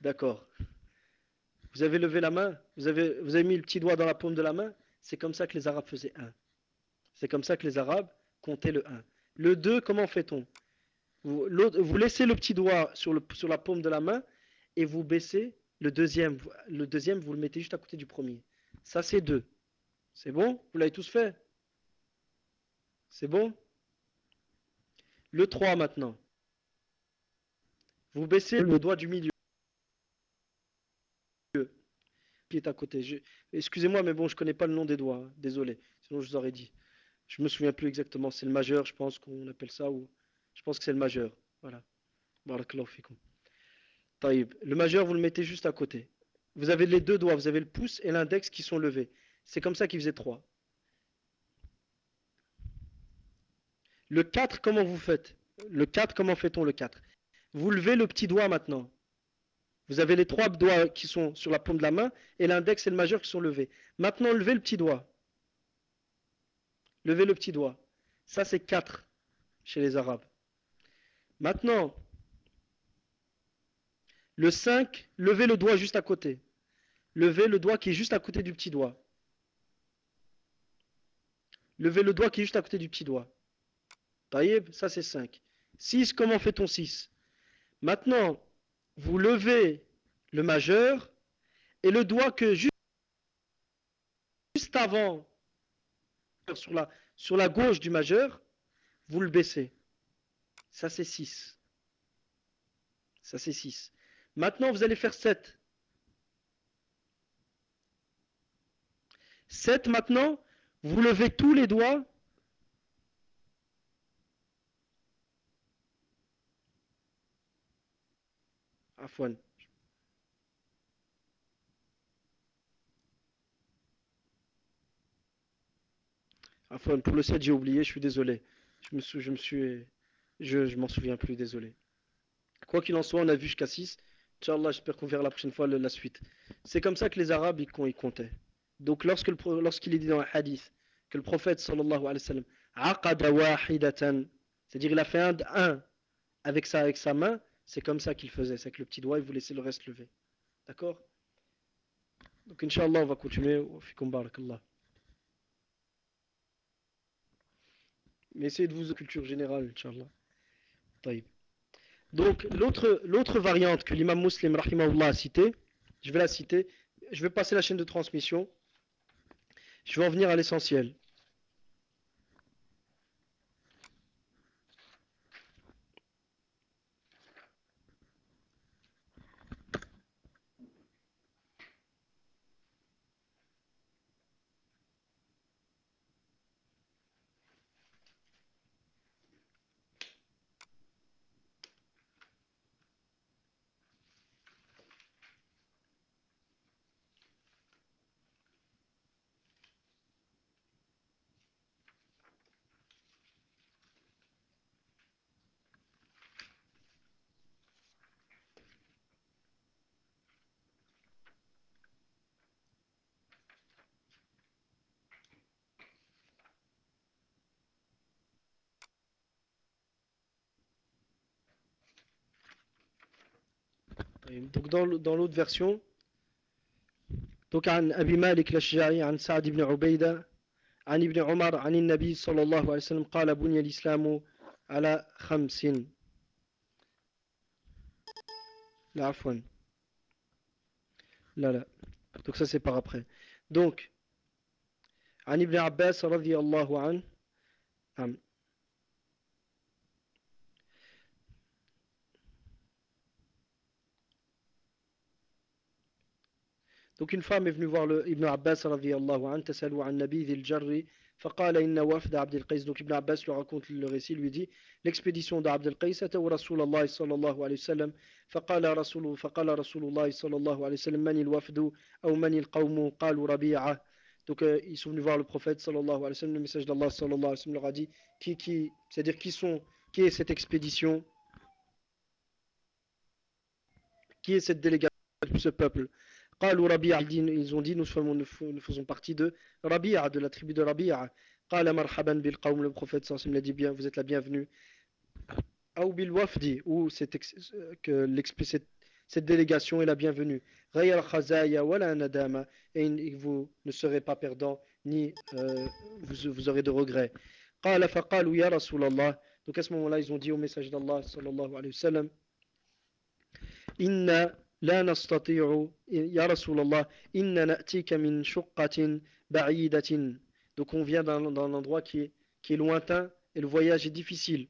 D'accord. Vous avez levé la main vous avez, mis le petit doigt dans la paume de la main C'est comme ça que les Arabes faisaient un. C'est comme ça que les Arabes comptaient le 1. Le 2, comment fait-on? Vous, laissez le petit doigt sur, sur la paume de la main et vous baissez le deuxième. Le deuxième, vous le mettez juste à côté du premier. Ça, c'est deux. C'est bon? Vous l'avez tous fait? C'est bon? Le 3 maintenant. Vous baissez le doigt du milieu. Est à côté. Excusez-moi, mais bon, je connais pas le nom des doigts. Hein. Désolé. Sinon, je vous aurais dit. Je me souviens plus exactement. C'est le majeur, je pense qu'on appelle ça. ou je pense que c'est le majeur. Voilà. Le majeur, vous le mettez juste à côté. vous avez les deux doigts, vous avez le pouce et l'index qui sont levés. C'est comme ça qu'il faisait 3. Le 4, comment vous faites? Le 4, comment fait-on le 4 Vous levez le petit doigt maintenant. Vous avez les trois doigts qui sont sur la paume de la main et l'index et le majeur qui sont levés. Maintenant, levez le petit doigt. Levez le petit doigt. Ça, c'est 4 chez les Arabes. Maintenant, le 5, levez le doigt juste à côté. Levez le doigt qui est juste à côté du petit doigt. Levez le doigt qui est juste à côté du petit doigt. Taïeb, ça c'est 5. 6, comment fait-on 6 Maintenant, vous levez le majeur et le doigt que juste, avant, sur la, gauche du majeur, vous le baissez. Ça c'est 6. Ça c'est 6. Maintenant, vous allez faire 7. 7 maintenant, vous levez tous les doigts. Afwan. Afwan, pour le 7, j'ai oublié, je suis désolé. Je me suis, je me suis, je, je m'en souviens plus, désolé. Quoi qu'il en soit, on a vu jusqu'à 6. Inch'Allah, j'espère qu'on verra la prochaine fois la suite. C'est comme ça que les Arabes, ils, ils comptaient. Donc lorsqu'il est dit dans un hadith que le prophète sallallahu alayhi wa sallam aqada wahidatan, c'est-à-dire il a fait un, un avec, sa, avec sa main, c'est comme ça qu'il faisait, c'est avec le petit doigt, il vous laissait le reste lever. D'accord? Donc Inch'Allah, on va continuer. Mais essayez de vous culture générale, Inch'Allah. Donc l'autre variante que l'imam muslim rahimahullah a citée, je vais la citer, je vais passer la chaîne de transmission. Je vais en venir à l'essentiel. Donc dans, dans l'autre version, donc عن أبي مالك الأشجعي عن سعد بن عبيدة عن ابن عمر عن النبي صلى الله عليه وسلم قال بني الإسلام على خمس. لا عفوا. لا لا. Donc ça c'est par après. Donc عن ابن عباس رضي الله عنه Donc une femme est venue voir le, Ibn Abbas radiallahu anhu, tasalou an nabi dhil jarri, faqala inna wafda Abd al-Qais. Donc Ibn Abbas lui raconte le récit, lui dit, l'expédition d'Abd al-Qais ataw Rasulallah sallallahu alayhi wa sallam, faqala Rasulullah faqala Rasulullah sallallahu alayhi wa sallam, man il-wafdu, ou man il-qawmu, qalu rabi'a. Donc euh, ils sont venus voir le prophète sallallahu alayhi wa sallam, le message d'Allah sallallahu alayhi wa sallam leur a dit, qui, qui, c'est-à-dire qui sont, qui est cette expédition, qui est cette délégation de ce peuple? ils ont dit nous, sommes, nous faisons partie de Rabi'a de la tribu de Rabi'a le prophète sallam l'a dit bien vous êtes la bienvenue. ou bil wafdi ou cette délégation est la bienvenue. et vous ne serez pas perdant ni euh, vous, aurez de regrets. donc à ce moment-là ils ont dit au message d'Allah sallallahu alayhi wa sallam inna لا نستطيع يا رسول الله إن نأتيك من شقة بعيدة donc on vient d'un endroit qui est, qui est lointain et le voyage est difficile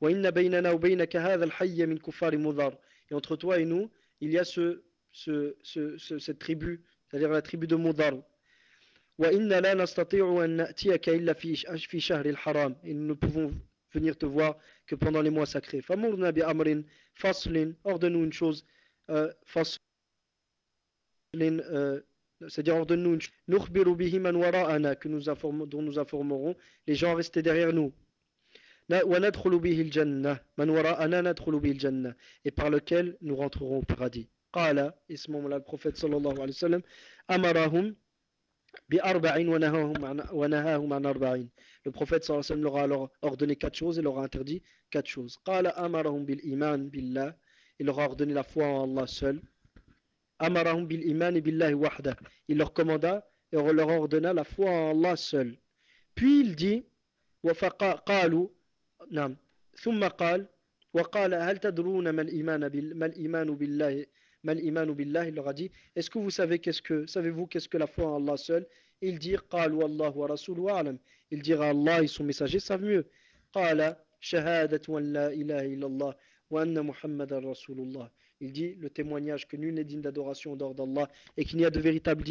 وإن بيننا وبينك هذا الحي من كفار مضر et entre toi et nous il y a ce, ce, ce, ce cette tribu c'est-à-dire la tribu de Mudar وإن لا نستطيع أن نأتيك إلا في في شهر الحرام et nous ne pouvons venir te voir que pendant les mois sacrés فمرنا بأمر فصل ordonne-nous une chose euh, euh, Euh, euh, c'est-à-dire ordonne-nous que nous dont nous informerons les gens restés derrière nous. Et par lequel nous rentrerons au paradis. Et ce moment-là le prophète sallallahu alayhi wa sallam amarahum le prophète sallallahu alayhi wa sallam leur a ordonné quatre choses et leur a interdit quatre choses قال أمرهم بالإيمان بالله il leur a ordonné la foi en Allah seul amarahum bil iman billahi wahda. Il leur commanda et leur ordonna la foi en Allah seul. Puis il dit وقالوا نعم ثم قال وقال هل تدرون ما الإيمان ما الإيمان بالله ما الإيمان بالله il leur a dit est-ce que vous savez qu'est-ce que savez-vous qu'est-ce que la foi en Allah seul il dit قالوا الله ورسوله أعلم il dira Allah et son messager savent mieux قال شهادة أن لا إله إلا الله il dit le témoignage que nul n'est digne d'adoration en dehors d'Allah et qu'il n'y a de véritable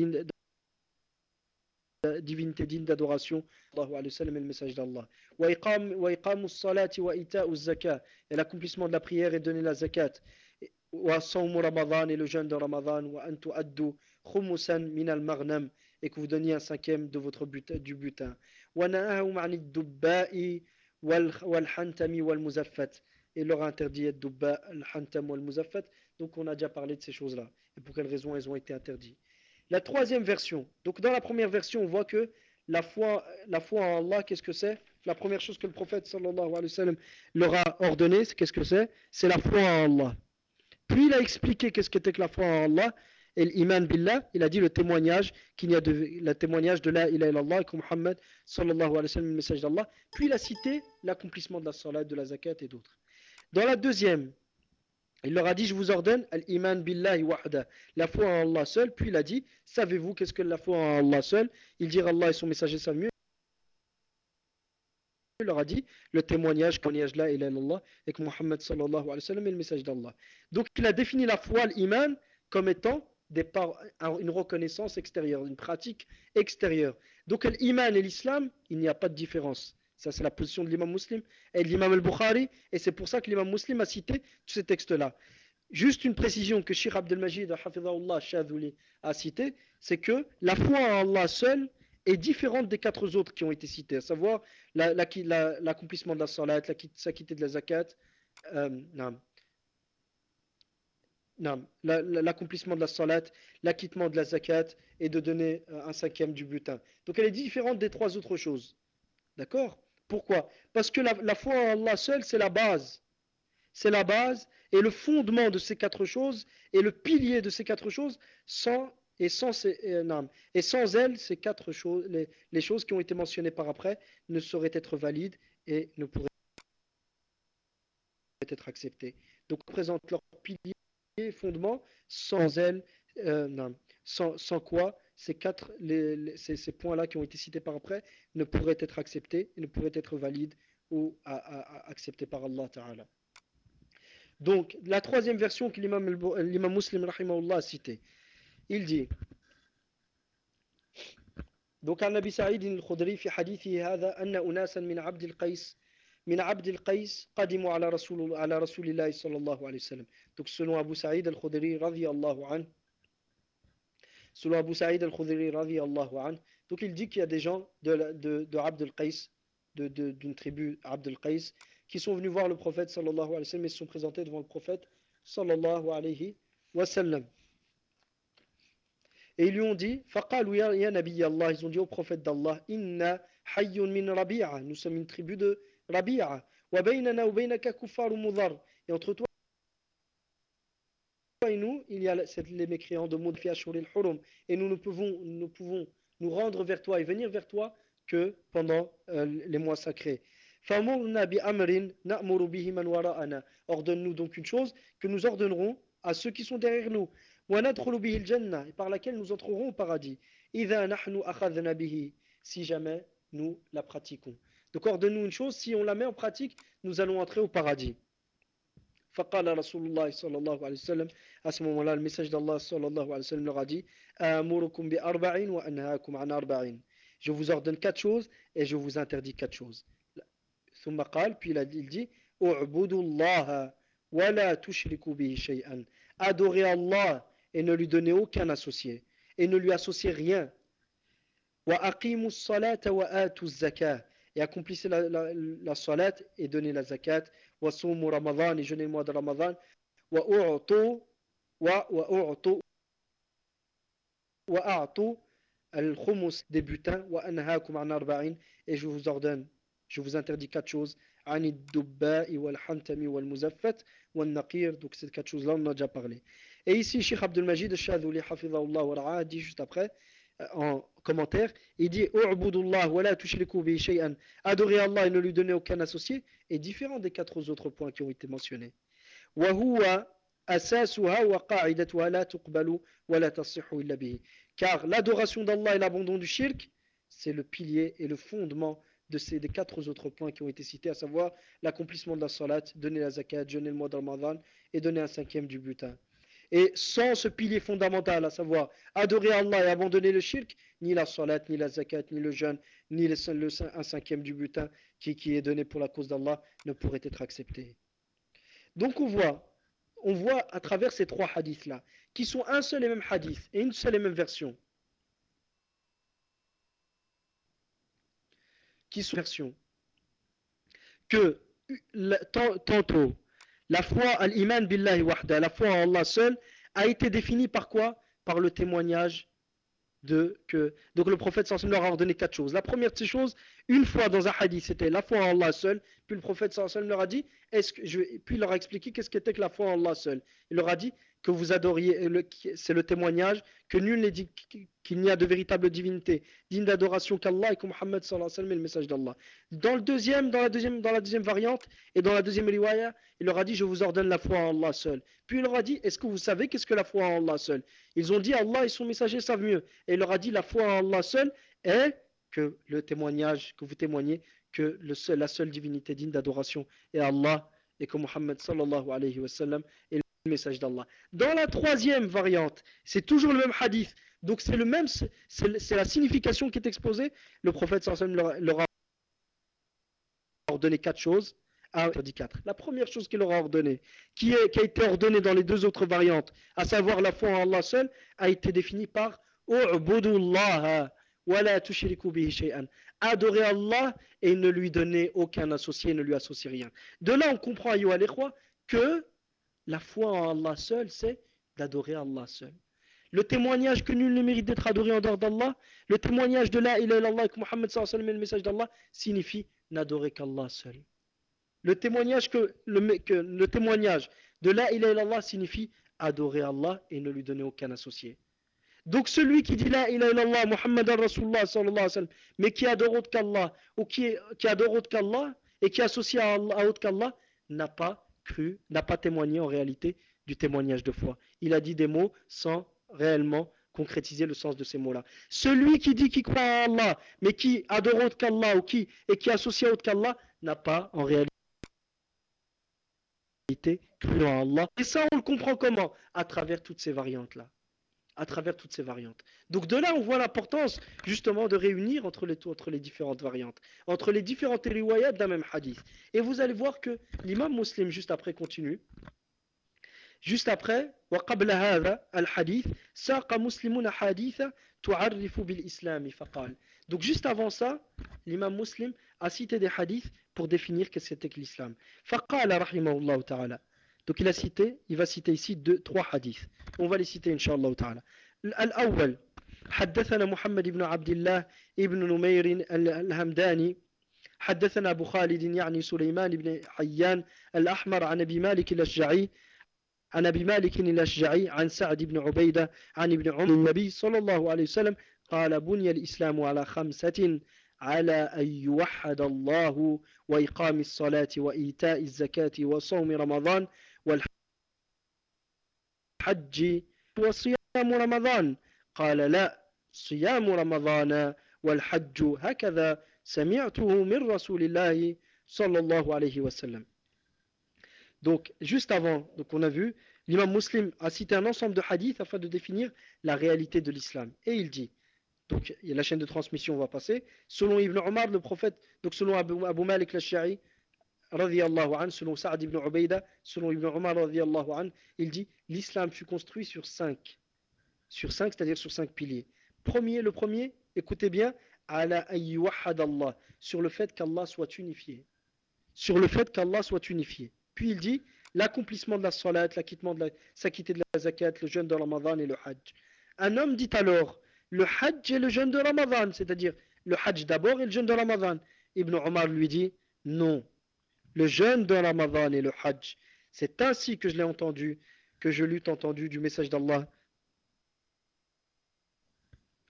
divinité digne d'adoration et le message d'Allah. Et l'accomplissement de la prière et donner la zakat. Et le jeûne de Ramadan et que vous donniez un cinquième de votre butin, du butin et leur interdit Dubba, al-Hantam ou al-Muzaffat. Donc on a déjà parlé de ces choses-là. Et pour quelles raisons elles ont été interdites. La troisième version. Donc dans la première version, on voit que la foi, la foi en Allah, qu'est-ce que c'est? La première chose que le prophète sallallahu alayhi wa sallam leur a ordonné, c'est qu'est-ce que c'est? C'est la foi en Allah. Puis il a expliqué qu'est-ce qu'était que la foi en Allah. Et l'iman billah, il a dit le témoignage qu'il y a de, le témoignage de la ilaha illallah et que Muhammad sallallahu alayhi wa sallam le message d'Allah. Puis il a cité l'accomplissement de la salat, de la zakat et d'autres. Dans la deuxième, il leur a dit, je vous ordonne, al-iman billahi wahda, la foi en Allah seul. Puis il a dit, savez-vous qu'est-ce que la foi en Allah seul? Il dit Allah et son messager savent mieux. Il leur a dit le témoignage, témoignage est Allah, et que Muhammad sallallahu alayhi wa sallam est le message d'Allah. Donc il a défini la foi, l'iman, comme étant des une reconnaissance extérieure, une pratique extérieure. Donc l'iman et l'islam, il n'y a pas de différence. Ça, c'est la position de l'imam muslim et de l'imam al-Bukhari. Et c'est pour ça que l'imam muslim a cité tous ces textes-là. Juste une précision que Shir Abdelmajid a cité, c'est que la foi en Allah seul est différente des quatre autres qui ont été cités, à savoir l'accomplissement la, de la salat, la s'acquitter de la zakat, euh, l'accomplissement de la salat, l'acquittement de la zakat et de donner euh, un cinquième du butin. Donc elle est différente des trois autres choses. D'accord? Pourquoi? Parce que la, foi en Allah seul, c'est la base. C'est la base et le fondement de ces quatre choses et le pilier de ces quatre choses sans et sans, ces, et sans elles, ces quatre choses, les, choses qui ont été mentionnées par après ne sauraient être valides et ne pourraient être acceptées. Donc, on présente leur pilier fondement, sans elles, euh, sans, quoi ces quatre, les, ces, ces points-là qui ont été cités par après ne pourraient être acceptés, ne pourraient être valides ou à, à, acceptés par Allah Ta'ala. Donc, la troisième version que l'imam muslim rahimahullah a citée, il dit donc عن أبي سعيد الخدري في حديثه هذا أن أناسا من عبد القيس من عبد القيس قدموا على رسول على رسول الله صلى الله عليه وسلم donc selon Abu Sa'id al-Khudri رضي الله عنه Selon Abu Sa'id al-Khudri donc il dit qu'il y a des gens de, de, de Abd al-Qais, d'une tribu Abd al-Qais, qui sont venus voir le prophète sallallahu alayhi wa sallam et se sont présentés devant le prophète sallallahu alayhi wa sallam. Et ils lui ont dit, فقالوا ya Nabi Allah, ils ont dit au prophète d'Allah, inna hayyun min rabi'a, nous sommes une tribu de Rabi'a, wa baynana wa baynaka kuffar mudhar, et entre toi et nous, il y a les mécréants de Moudfi al Hurum. Et nous ne pouvons, nous pouvons nous rendre vers toi et venir vers toi que pendant euh, les mois sacrés. Ordonne-nous donc une chose que nous ordonnerons à ceux qui sont derrière nous. Et par laquelle nous entrerons au paradis. Si jamais nous la pratiquons. Donc ordonne-nous une chose, si on la met en pratique, nous allons entrer au paradis. فقال رسول الله صلى الله عليه وسلم اسمه مولا المسجد الله صلى الله عليه وسلم غادي آمركم بأربعين وأنهاكم عن أربعين. Je vous ordonne quatre choses et je vous interdis quatre choses. ثم قال puis il dit اعبدوا الله ولا تشركوا به شيئا. Adorez Allah et ne lui donnez aucun associé et ne lui associez rien. وأقيموا الصلاة وآتوا الزكاة. Et accomplissez la, la, la salat et donnez la zakat. Wa ramadan et jeûnez le mois de ramadan. Wa وأعطوا الخمس des butins وأنهاكم عن أربعين et je vous ordonne je vous interdis quatre choses عن الدباء والحنتم والمزفت والنقير donc ces quatre choses là on en a déjà parlé et ici Cheikh Abdul Majid al-Shadhuli hafidhahullah wa ra'a dit juste après euh, Euh, en commentaire, il dit Adorer Allah et ne lui donner aucun associé est différent des quatre autres points qui ont été mentionnés. Car l'adoration d'Allah et l'abandon du shirk, c'est le pilier et le fondement de ces des quatre autres points qui ont été cités, à savoir l'accomplissement de la salat, donner la zakat, jeûner le mois de Ramadan et donner un cinquième du butin et sans ce pilier fondamental, à savoir adorer Allah et abandonner le shirk, ni la salat, ni la zakat, ni le jeûne, ni le, un cinquième du butin qui, est donné pour la cause d'Allah ne pourrait être accepté. Donc on voit on voit à travers ces trois hadiths-là, qui sont un seul et même hadith et une seule et même version, qui sont version, que tantôt la foi al-iman billahi wahda, la foi en Allah seul, a été définie par quoi? Par le témoignage de que donc le prophète sallallahu leur a ordonné quatre choses. La première de ces choses, une fois dans un hadith, c'était la foi en Allah seul. Puis le prophète sallallahu leur a dit, est-ce que je puis il leur a expliqué qu'est-ce qu'était que la foi en Allah seul. Il leur a dit que vous adoriez, c'est le témoignage que nul n'est dit qu'il n'y a de véritable divinité digne d'adoration qu'Allah et que Muhammad sallallahu alayhi wa sallam est le message d'Allah. Dans le deuxième, dans la deuxième, dans la deuxième variante et dans la deuxième riwaya, il leur a dit je vous ordonne la foi en Allah seul. Puis il leur a dit est-ce que vous savez qu'est-ce que la foi en Allah seul? Ils ont dit Allah et son messager savent mieux. Et il leur a dit la foi en Allah seul est que le témoignage que vous témoignez que le seul, la seule divinité digne d'adoration est Allah et que Muhammad sallallahu alayhi wa sallam est message d'Allah. Dans la troisième variante, c'est toujours le même hadith, donc c'est le même, c'est la signification qui est exposée. Le prophète leur, leur a ordonné quatre choses. La première chose qu'il leur a ordonnée, qui, qui a été ordonnée dans les deux autres variantes, à savoir la foi en Allah seul, a été définie par Adorer Allah et ne lui donner aucun associé, ne lui associer rien. De là, on comprend, que la foi en Allah seul, c'est d'adorer Allah seul le témoignage que nul ne mérite d'être adoré en dehors d'Allah, le témoignage de la ilaha que Muhammad sallallahu alayhi le message d'Allah signifie n'adorer qu'Allah seul. Le témoignage de la ilaha signifie adorer Allah et ne lui donner aucun associé. Donc celui qui dit la ilaha illallah Muhammad Rasulullah sallallahu alayhi wa sallam, mais qui adore autre qu'Allah ou qui, adore autre qu'Allah et qui associe à, à autre qu'Allah n'a pas cru, n'a pas témoigné en réalité du témoignage de foi. Il a dit des mots sans réellement concrétiser le sens de ces mots-là. Celui qui dit qu'il croit en Allah, mais qui adore autre qu'Allah ou qui, et qui associe autre qu'Allah, n'a pas en réalité cru en Allah. Et ça, on le comprend comment? À travers toutes ces variantes-là À travers toutes ces variantes. Donc de là, on voit l'importance justement de réunir entre les, entre les différentes variantes, entre les différentes riwayats d'un même hadith. Et vous allez voir que l'imam muslim, juste après, continue. Juste après, وقبل هذا الحديث ساق مسلمون حديث تعرف بالإسلام فقال Donc juste avant ça, l'imam muslim a cité des hadiths pour définir qu'est-ce que c'était que l'islam. فقال رحمه الله تعالى Donc il a cité, il va citer ici deux, trois hadiths. On va les citer inshallah ta'ala. الأول حدثنا محمد بن عبد الله ابن نمير الهمداني حدثنا أبو خالد يعني سليمان بن حيان الأحمر عن أبي مالك الأشجعي عن أبي مالك الأشجعي عن سعد بن عبيدة عن ابن عمر النبي صلى الله عليه وسلم قال بني الإسلام على خمسة على أن يوحد الله وإقام الصلاة وإيتاء الزكاة وصوم رمضان والحج وصيام رمضان قال لا صيام رمضان والحج هكذا سمعته من رسول الله صلى الله عليه وسلم Donc, juste avant, donc on a vu, l'imam muslim a cité un ensemble de hadiths afin de définir la réalité de l'islam. Et il dit, donc il y a la chaîne de transmission, on va passer, selon Ibn Omar, le prophète, donc selon Abu, Abu Malik al-Shari, selon Sa'ad ibn Ubayda, selon Ibn Omar, il dit, l'islam fut construit sur cinq sur cinq, c'est-à-dire sur cinq piliers. Premier, le premier, écoutez bien, ala Allah, sur le fait qu'Allah soit unifié. Sur le fait qu'Allah soit unifié. Puis il dit l'accomplissement de la salat, l'acquittement de la, s'acquitter de la zakat, le jeûne de Ramadan et le hajj. Un homme dit alors le hajj et le jeûne de Ramadan, c'est-à-dire le hajj d'abord et le jeûne de Ramadan. Ibn Omar lui dit non, le jeûne de Ramadan et le hajj. C'est ainsi que je l'ai entendu, que je l'eus entendu du message d'Allah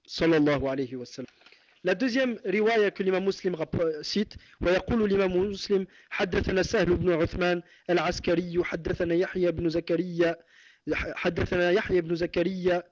sallallahu alayhi wa sallam. La deuxième riwaya que l'imam muslim cite ويقول الإمام مسلم حدثنا سهل بن عثمان العسكري حدثنا يحيى بن زكريا حدثنا يحيى بن زكريا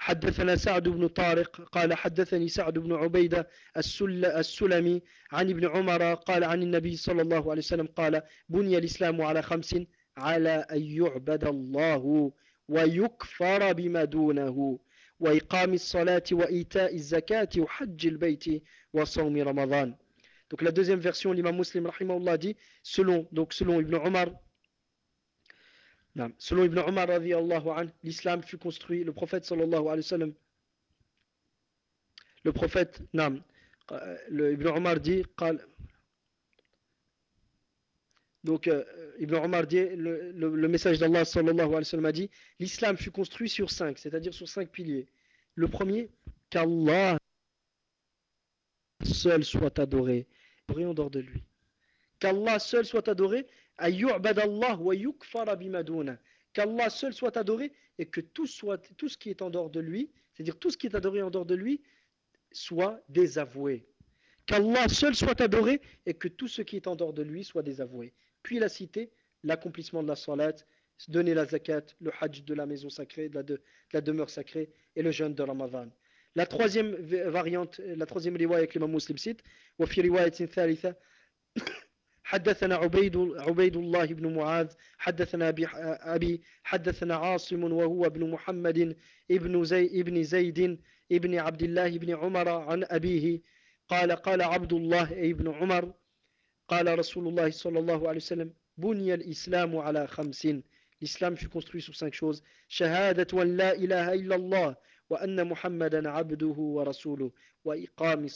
حدثنا سعد بن طارق قال حدثني سعد بن عبيدة السل السلمي عن ابن عمر قال عن النبي صلى الله عليه وسلم قال بني الإسلام على خمس على أن يعبد الله ويكفر بما دونه وإقام الصلاة وإيتاء الزكاة وحج البيت وصوم رمضان. Donc la deuxième version, l'imam muslim rahimahullah dit, selon, donc selon Ibn Omar, Selon Ibn Omar, l'islam fut construit, le prophète sallallahu alayhi wa sallam, le prophète, nam, euh, le, Ibn Omar dit, donc euh, Ibn Omar dit, le, le, message d'Allah sallallahu alayhi wa sallam a dit, l'islam fut construit sur cinq, c'est-à-dire sur cinq piliers. Le premier, qu'Allah seul soit adoré, rien hors de lui. Qu'Allah seul soit adoré, Qu'Allah seul soit adoré et que tout, soit, tout ce qui est en dehors de lui, c'est-à-dire tout ce qui est adoré en dehors de lui, soit désavoué. Qu'Allah seul soit adoré et que tout ce qui est en dehors de lui soit désavoué. Puis la cité l'accomplissement de la salat, donner la zakat, le hajj de la maison sacrée, de la, demeure sacrée et le jeûne de Ramadan. La troisième variante, la troisième riwaya que l'imam muslim cite, « Wa fi riwayatin thalitha » حدثنا عبيد عبيد الله بن معاذ حدثنا أبي حدثنا عاصم وهو ابن محمد ابن زي ابن زيد ابن عبد الله بن عمر عن أبيه قال قال عبد الله ابن عمر قال رسول الله صلى الله عليه وسلم بني الإسلام على خمس L'islam fut construit sur cinq choses. Shahadat wa la ilaha illallah wa anna Muhammadan abduhu wa rasuluhu wa iqami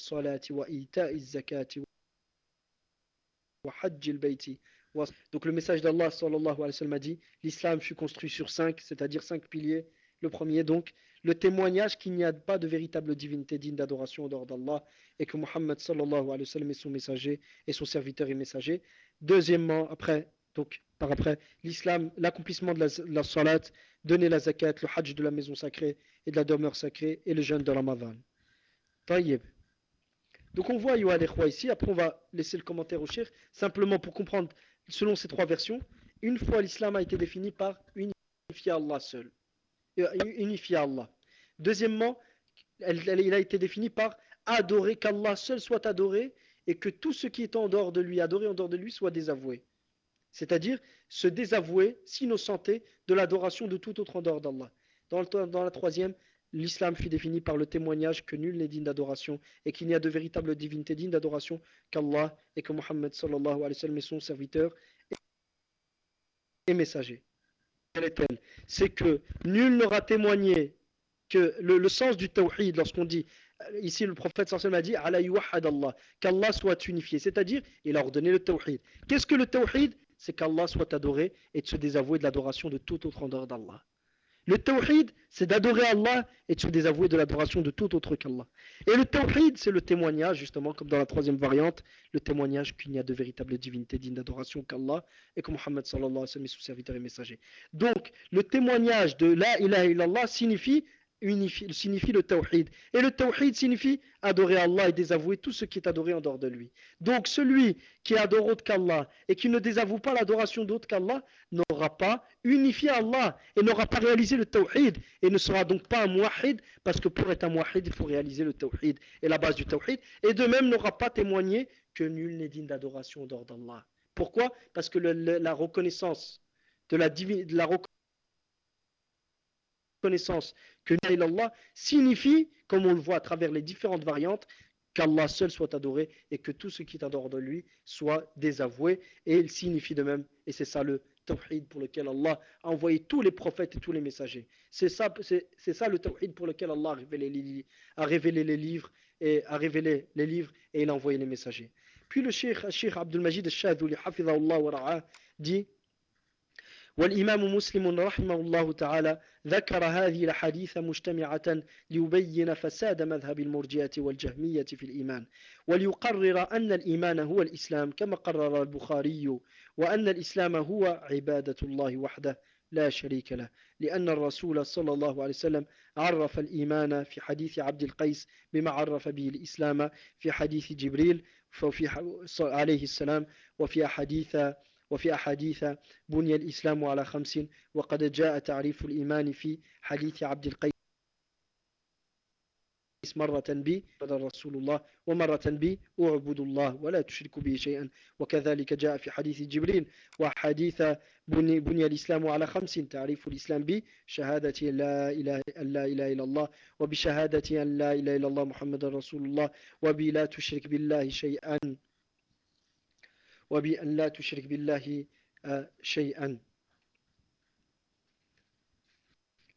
Donc le message d'Allah sallallahu alayhi wa sallam a dit l'islam fut construit sur cinq, c'est-à-dire cinq piliers. Le premier donc, le témoignage qu'il n'y a pas de véritable divinité digne d'adoration en dehors d'Allah et que Muhammad sallallahu alayhi wa sallam est son messager et son serviteur et messager. Deuxièmement, après, donc par après l'islam, l'accomplissement de la, la, salat, donner la zakat, le hajj de la maison sacrée et de la demeure sacrée et le jeûne de Ramadan. Taïeb. Donc on voit Yohan ici, après on va laisser le commentaire au shir, simplement pour comprendre, selon ces trois versions, une fois l'islam a été défini par unifier Allah seul. Euh, unifier Allah. Deuxièmement, il a été défini par adorer qu'Allah seul soit adoré et que tout ce qui est en dehors de lui, adoré en dehors de lui, soit désavoué c'est-à-dire se désavouer, s'innocenter de l'adoration de tout autre en dehors d'Allah. Dans, dans, la troisième, l'islam fut défini par le témoignage que nul n'est digne d'adoration et qu'il n'y a de véritable divinité digne d'adoration qu'Allah et que Mohammed sallallahu alayhi wa sallam est son serviteur et messager. C'est que nul n'aura témoigné que le, sens du tawhid, lorsqu'on dit, ici le prophète sallallahu alayhi wa sallam a dit, Allah, qu'Allah soit unifié, c'est-à-dire, il a ordonné le tawhid. Qu'est-ce que le tawhid? C'est qu'Allah soit adoré et de se désavouer de l'adoration de tout autre en dehors d'Allah. Le tawhid, c'est d'adorer Allah et de se désavouer de l'adoration de tout autre qu'Allah. Et le tawhid, c'est le témoignage, justement, comme dans la troisième variante, le témoignage qu'il n'y a de véritable divinité digne d'adoration qu'Allah et que Muhammad sallallahu alayhi wa sallam est son serviteur et messager. Donc, le témoignage de la ilaha illallah signifie signifie le tawhid. Et le tawhid signifie adorer Allah et désavouer tout ce qui est adoré en dehors de lui. Donc celui qui adore autre qu'Allah et qui ne désavoue pas l'adoration d'autre qu'Allah n'aura pas unifié Allah et n'aura pas réalisé le tawhid et ne sera donc pas un muwahid parce que pour être un muwahid il faut réaliser le tawhid et la base du tawhid et de même n'aura pas témoigné que nul n'est digne d'adoration en dehors d'Allah. Pourquoi? Parce que la reconnaissance de la, de la que Allah signifie, comme on le voit à travers les différentes variantes, qu'Allah seul soit adoré et que tout ce qui dehors de lui soit désavoué. Et il signifie de même, et c'est ça le tawhid pour lequel Allah a envoyé tous les prophètes et tous les messagers. C'est ça, ça le tawhid pour lequel Allah a révélé, les, livres et a révélé les livres et il a envoyé les messagers. Puis le cheikh, Abdul Majid al-Shadhuli, wa dit والإمام مسلم رحمه الله تعالى ذكر هذه الحديث مجتمعة ليبين فساد مذهب المرجئة والجهمية في الإيمان وليقرر أن الإيمان هو الإسلام كما قرر البخاري وأن الإسلام هو عبادة الله وحده لا شريك له لأن الرسول صلى الله عليه وسلم عرف الإيمان في حديث عبد القيس بما عرف به الإسلام في حديث جبريل عليه السلام وفي حديث وفي أحاديث بني الإسلام على خمس وقد جاء تعريف الإيمان في حديث عبد القيس مرة بي رسول الله ومرة بي أعبد الله ولا تشرك به شيئا. وكذلك جاء في حديث جبريل وحديث بني, بني الإسلام على خمس تعريف الإسلام بي شهادة لا إله, لا إله إلا الله وبشهادة أن لا إله إلا الله محمد رسول الله وبي لا تشرك بالله شيئا. وبأن لا تشرك بالله شيئا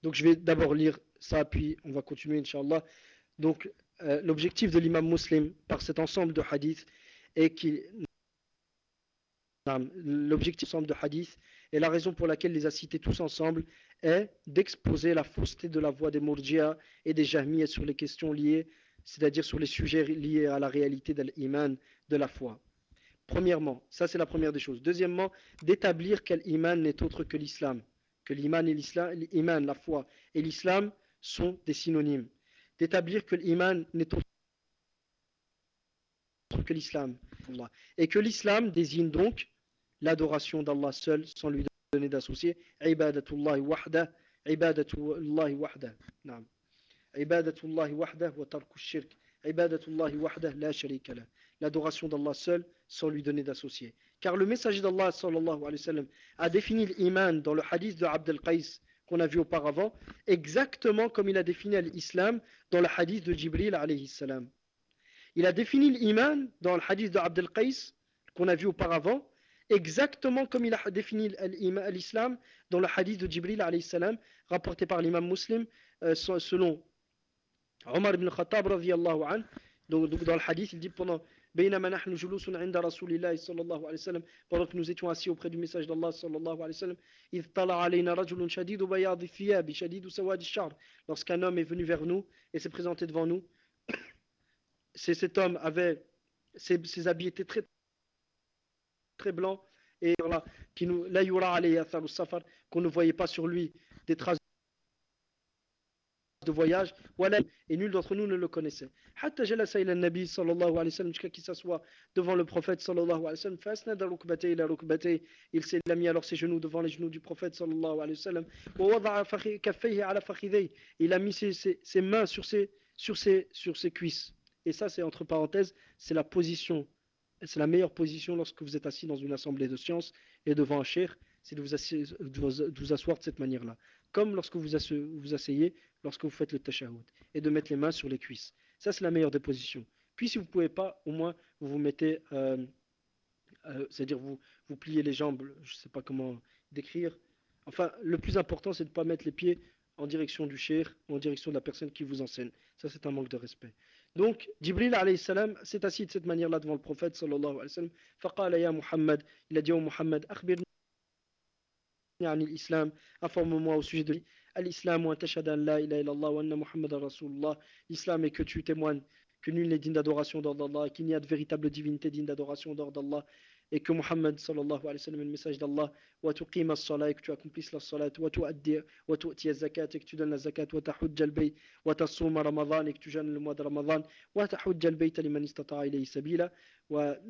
Donc je vais d'abord lire ça, puis on va continuer, Inch'Allah. Donc euh, l'objectif de l'imam muslim par cet ensemble de hadiths est qu'il L'objectif de hadith et la raison pour laquelle les a cités tous ensemble est d'exposer la fausseté de la voix des Murjia et des Jahmiyyah sur les questions liées, c'est-à-dire sur les sujets liés à la réalité de l'iman, de la foi. Premièrement, ça c'est la première des choses. Deuxièmement, d'établir quel iman n'est autre que l'islam. Que l'iman et l'islam, l'iman, la foi et l'islam sont des synonymes. D'établir que l'iman n'est autre que l'islam. Et que l'islam désigne donc l'adoration d'Allah seul sans lui donner d'associé. Ibadatullahi wahda. Ibadatullahi wahda. Ibadatullahi wahda wa tarku shirk. L'adoration d'Allah seul sans lui donner d'associé. Car le messager d'Allah a défini l'iman dans le hadith de Abd al-Qais qu'on a vu auparavant, exactement comme il a défini l'islam dans le hadith de Jibril alayhi salam. Il a défini l'iman dans le hadith de Abd al-Qais qu'on a vu auparavant, exactement comme il a défini l'islam dans le hadith de Jibril alayhi salam, rapporté par l'imam muslim, euh, selon Omar ibn Khattab radiallahu an, donc, donc, dans le hadith, il dit pendant pendant que nous étions assis auprès du message d'Allah sallallahu alayhi wa sallam إذ طلع علينا رجل شديد بياض الثياب شديد سواد الشعر lorsqu'un homme est venu vers nous et s'est présenté devant nous cet homme avait ses, ses habits étaient très très blancs et là qui nous la yura alayhi safar qu'on ne voyait pas sur lui des traces de voyage, et nul d'entre nous ne le connaissait. Jusqu'à qu'il s'assoit devant le prophète sallallahu alayhi wa sallam, il s'est mis alors ses genoux devant les genoux du prophète sallallahu alayhi wa sallam, il a mis ses, ses, ses mains sur ses, sur, ses, sur ses cuisses. Et ça, c'est entre parenthèses, c'est la position c'est la meilleure position lorsque vous êtes assis dans une assemblée de sciences et devant un cher, c'est de, de vous, asseoir de cette manière-là. Comme lorsque vous vous asseyez, lorsque vous faites le tashahhud et de mettre les mains sur les cuisses. Ça, c'est la meilleure des positions. Puis, si vous ne pouvez pas, au moins, vous vous mettez, euh, euh, c'est-à-dire vous, vous pliez les jambes, je ne sais pas comment décrire. Enfin, le plus important, c'est de ne pas mettre les pieds en direction du cher ou en direction de la personne qui vous enseigne. Ça, c'est un manque de respect. Donc, Jibril salam s'est assis de cette manière-là devant le prophète sallallahu alayhi wa sallam. Muhammad, il a dit au Muhammad, akhbirni l'islam, informe-moi au sujet de lui l'islam wa tashhad an la ilaha illallah wa anna muhammadan rasulullah. L'islam est que tu témoignes que nul n'est digne d'adoration d'ordre d'Allah qu'il n'y a de véritable divinité digne d'adoration d'ordre d'Allah et que Muhammad sallallahu alayhi wa sallam est le message d'Allah. Wa tuqim as-salat que tu accomplisses la salat wa tuaddi wa tu'ti az-zakat et que tu donnes la zakat wa tahujja al-bayt wa tasum ramadan et que tu jeûnes le mois de ramadan wa tahujja al-bayt liman istata'a ilayhi sabila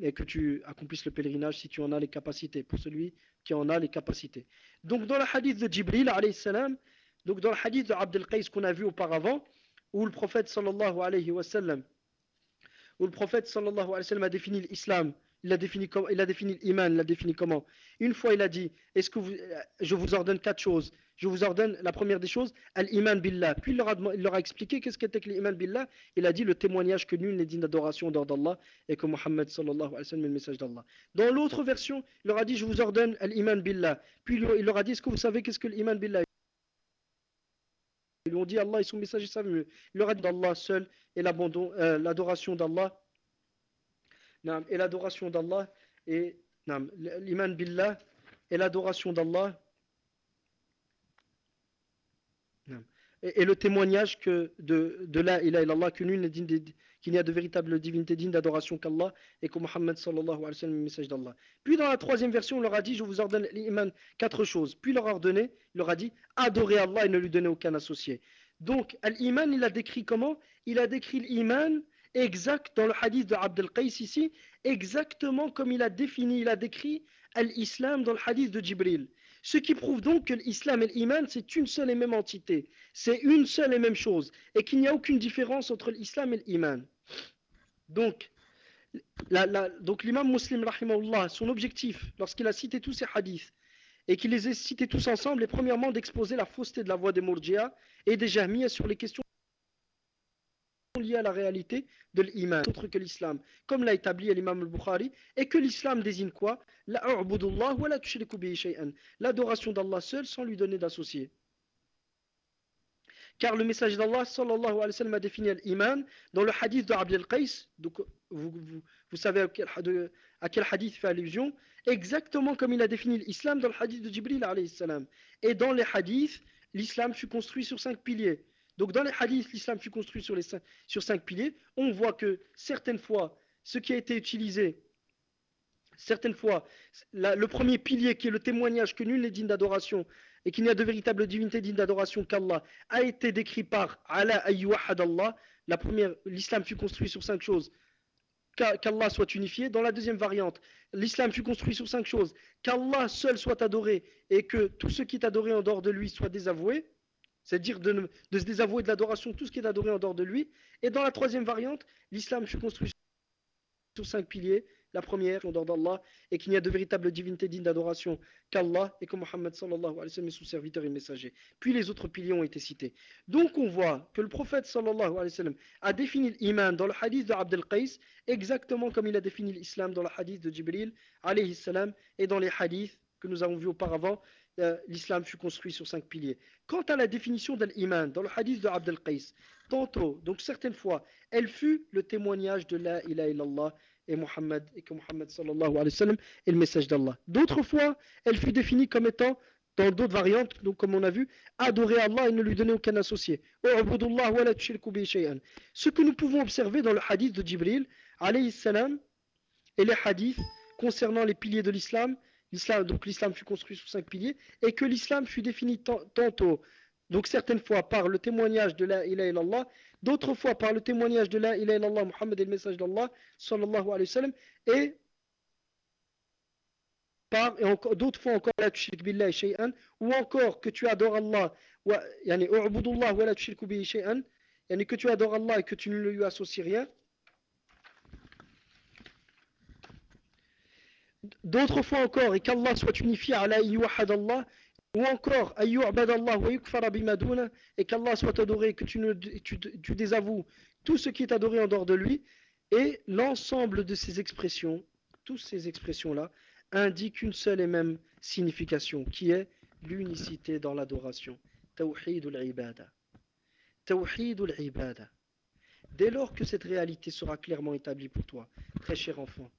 et que tu accomplisses le pèlerinage si tu en as les capacités pour celui qui en a les capacités. Donc dans le hadith de Jibril alayhi salam donc dans le hadith de Abd al-Qais qu'on a vu auparavant où le prophète sallallahu alayhi wa sallam où le prophète sallallahu alayhi wa sallam a défini l'islam il a défini, il a défini l'iman, il défini comment? Une fois, il a dit Est-ce que vous, je vous ordonne quatre choses Je vous ordonne la première des choses, al-iman billah. Puis il leur a, expliqué qu'est-ce qu'était que l'iman billah. Il a dit le témoignage que nul n'est digne d'adoration d'ordre d'Allah et que Mohammed sallallahu alayhi wa sallam est le message d'Allah. Dans l'autre version, il leur a dit Je vous ordonne al-iman billah. Puis il leur a dit Est-ce que vous savez qu'est-ce que l'iman billah? Ils lui ont dit Allah et son messager savent mieux. Il leur d'Allah seul et euh, l'adoration d'Allah et l'adoration d'Allah et l'iman billah et l'adoration d'Allah et, le témoignage que de, de la ilaha illallah que qu'il n'y a de véritable divinité digne d'adoration qu'Allah et que Muhammad sallallahu alayhi wa sallam est le message d'Allah. Puis dans la troisième version, il leur a dit, je vous ordonne l'iman quatre choses. Puis leur a ordonné, il leur a dit, adorez Allah et ne lui donnez aucun associé. Donc, l'iman, il a décrit comment? Il a décrit l'iman exact dans le hadith de Abdel Qais ici, exactement comme il a défini, il a décrit l'islam dans le hadith de Jibril. Ce qui prouve donc que l'islam et l'iman, c'est une seule et même entité. C'est une seule et même chose. Et qu'il n'y a aucune différence entre l'islam et l'iman. Donc, l'imam muslim, son objectif, lorsqu'il a cité tous ces hadiths, et qu'il les a cités tous ensemble, est premièrement d'exposer la fausseté de la voix des Mourjia et des Jahmiyyah sur les questions à la réalité de l'iman, autre que l'islam, comme l'a établi l'imam al-Bukhari, et que l'islam désigne quoi? L'adoration d'Allah seul sans lui donner d'associé. Car le message d'Allah sallallahu alayhi wa sallam a défini l'iman dans le hadith de Abdel Qais, donc vous, savez à quel, à quel hadith fait allusion, exactement comme il a défini l'islam dans le hadith de Jibril alayhi salam. Et dans les hadiths, l'islam fut construit sur cinq piliers. Donc dans les hadiths, l'islam fut construit sur, cinq, piliers. On voit que certaines fois, ce qui a été utilisé, certaines fois, le premier pilier qui est le témoignage que nul n'est digne d'adoration et qu'il n'y a de véritable divinité digne d'adoration qu'Allah, a été décrit par Allah ayyuhad Allah. La première, l'islam fut construit sur cinq choses qu'Allah soit unifié. Dans la deuxième variante, l'islam fut construit sur cinq choses. Qu'Allah seul soit adoré et que tout ce qui est adoré en dehors de lui soit désavoué c'est-à-dire de, se désavouer de l'adoration, tout ce qui est adoré en dehors de lui. Et dans la troisième variante, l'islam fut construit sur cinq piliers. La première, en dehors d'Allah, et qu'il n'y a de véritable divinité digne d'adoration qu'Allah, et que Mohammed sallallahu alayhi wa est son serviteur et messager. Puis les autres piliers ont été cités. Donc on voit que le prophète sallallahu alayhi a défini l'iman dans le hadith de Abdel Qais, exactement comme il a défini l'islam dans le hadith de Jibril alayhi salam, et dans les hadiths que nous avons vus auparavant, euh, l'islam fut construit sur cinq piliers. Quant à la définition de l'iman dans le hadith de Abdel Qais, tantôt, donc certaines fois, elle fut le témoignage de la ilaha illallah et Muhammad, et que Muhammad sallallahu alayhi wa sallam est le message d'Allah. D'autres fois, elle fut définie comme étant dans d'autres variantes, donc comme on a vu, adorer Allah et ne lui donner aucun associé. Ce que nous pouvons observer dans le hadith de Jibril, alayhi salam, et les hadiths concernant les piliers de l'islam, l'islam, donc l'islam fut construit sur cinq piliers, et que l'islam fut défini tantôt, donc certaines fois par le témoignage de la ilaha illallah, d'autres fois par le témoignage de la ilaha illallah, Muhammad est le message d'Allah, sallallahu alayhi wa sallam, et par, et d'autres fois encore, la tushrik billah shay'an, ou encore que tu adores Allah, yani, u'budullah wa la tushriku bihi shay'an, yani, que tu adores Allah et que tu ne lui associes rien, D'autres fois encore, et qu'Allah soit unifié à la Allah, ou encore et qu'Allah soit adoré, que tu désavoues tout ce qui est adoré en dehors de lui, et l'ensemble de ces expressions, toutes ces expressions-là, indiquent une seule et même signification, qui est l'unicité dans l'adoration. Tawhidul ibada. Tawhidul ibada. Dès lors que cette réalité sera clairement établie pour toi, très cher enfant,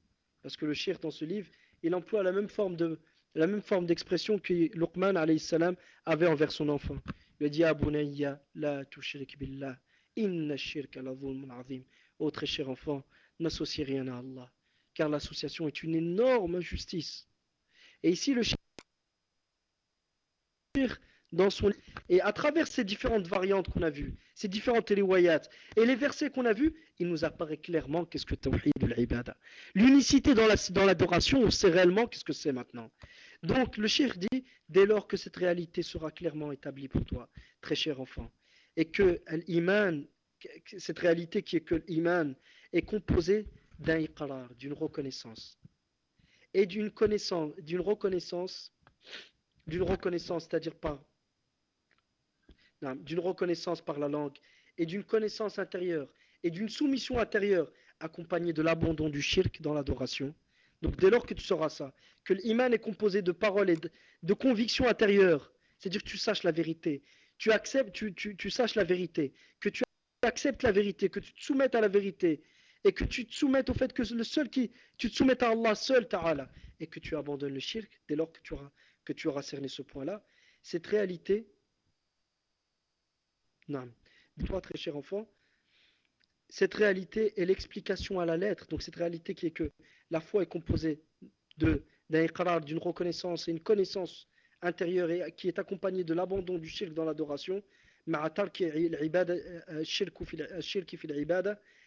parce que le shir dans ce livre, il emploie la même forme d'expression que Luqman salam avait envers son enfant. Il a dit Abunayya la tushrik billah inna shirka la azim. Ô très cher enfant, n'associe rien à Allah, car l'association est une énorme injustice. Et ici le shir et à travers ces différentes variantes qu'on a vues, ces différentes téléwayats et les versets qu'on a vus, il nous apparaît clairement qu'est-ce que tawhid al-ibada. L'unicité dans la dans l'adoration, on sait réellement qu'est-ce que c'est maintenant. Donc le cheikh dit dès lors que cette réalité sera clairement établie pour toi, très cher enfant, et que l'iman cette réalité qui est que l'iman est composée d'un iqrar, d'une reconnaissance. et d'une connaissance, d'une reconnaissance, d'une reconnaissance, c'est-à-dire par d'une reconnaissance par la langue et d'une connaissance intérieure et d'une soumission intérieure accompagnée de l'abandon du shirk dans l'adoration. Donc dès lors que tu sauras ça, que l'iman est composé de paroles et de, convictions intérieures, c'est-à-dire que tu saches la vérité, tu acceptes, tu saches la vérité, que tu acceptes la vérité, que tu te soumettes à la vérité, et que tu te soumettes au fait que le seul qui, tu te soumettes à Allah seul, ta'ala, et que tu abandonnes le shirk, dès lors que tu auras, que tu auras cerné ce point-là, cette réalité, non, dis-toi très cher enfant, cette réalité est l'explication à la lettre, donc cette réalité qui est que la foi est composée de, d'un d'une reconnaissance et une connaissance intérieure et qui est accompagnée de l'abandon du shirk dans l'adoration,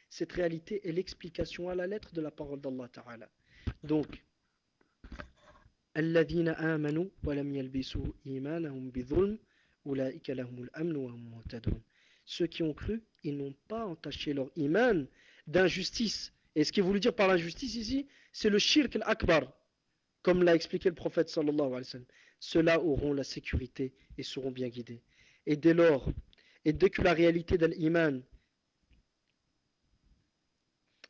cette réalité est l'explication à la lettre de la parole d'Allah Ta'ala. Donc, الذين آمنوا ولم يلبسوا إيمانهم بظلم Hum Ceux qui ont cru, ils n'ont pas entaché leur iman d'injustice. Et ce qui est voulu dire par l'injustice ici, c'est le shirk al-akbar, comme l'a expliqué le prophète sallallahu alayhi wa sallam. Ceux-là auront la sécurité et seront bien guidés. Et dès lors, et dès que la réalité de l'iman,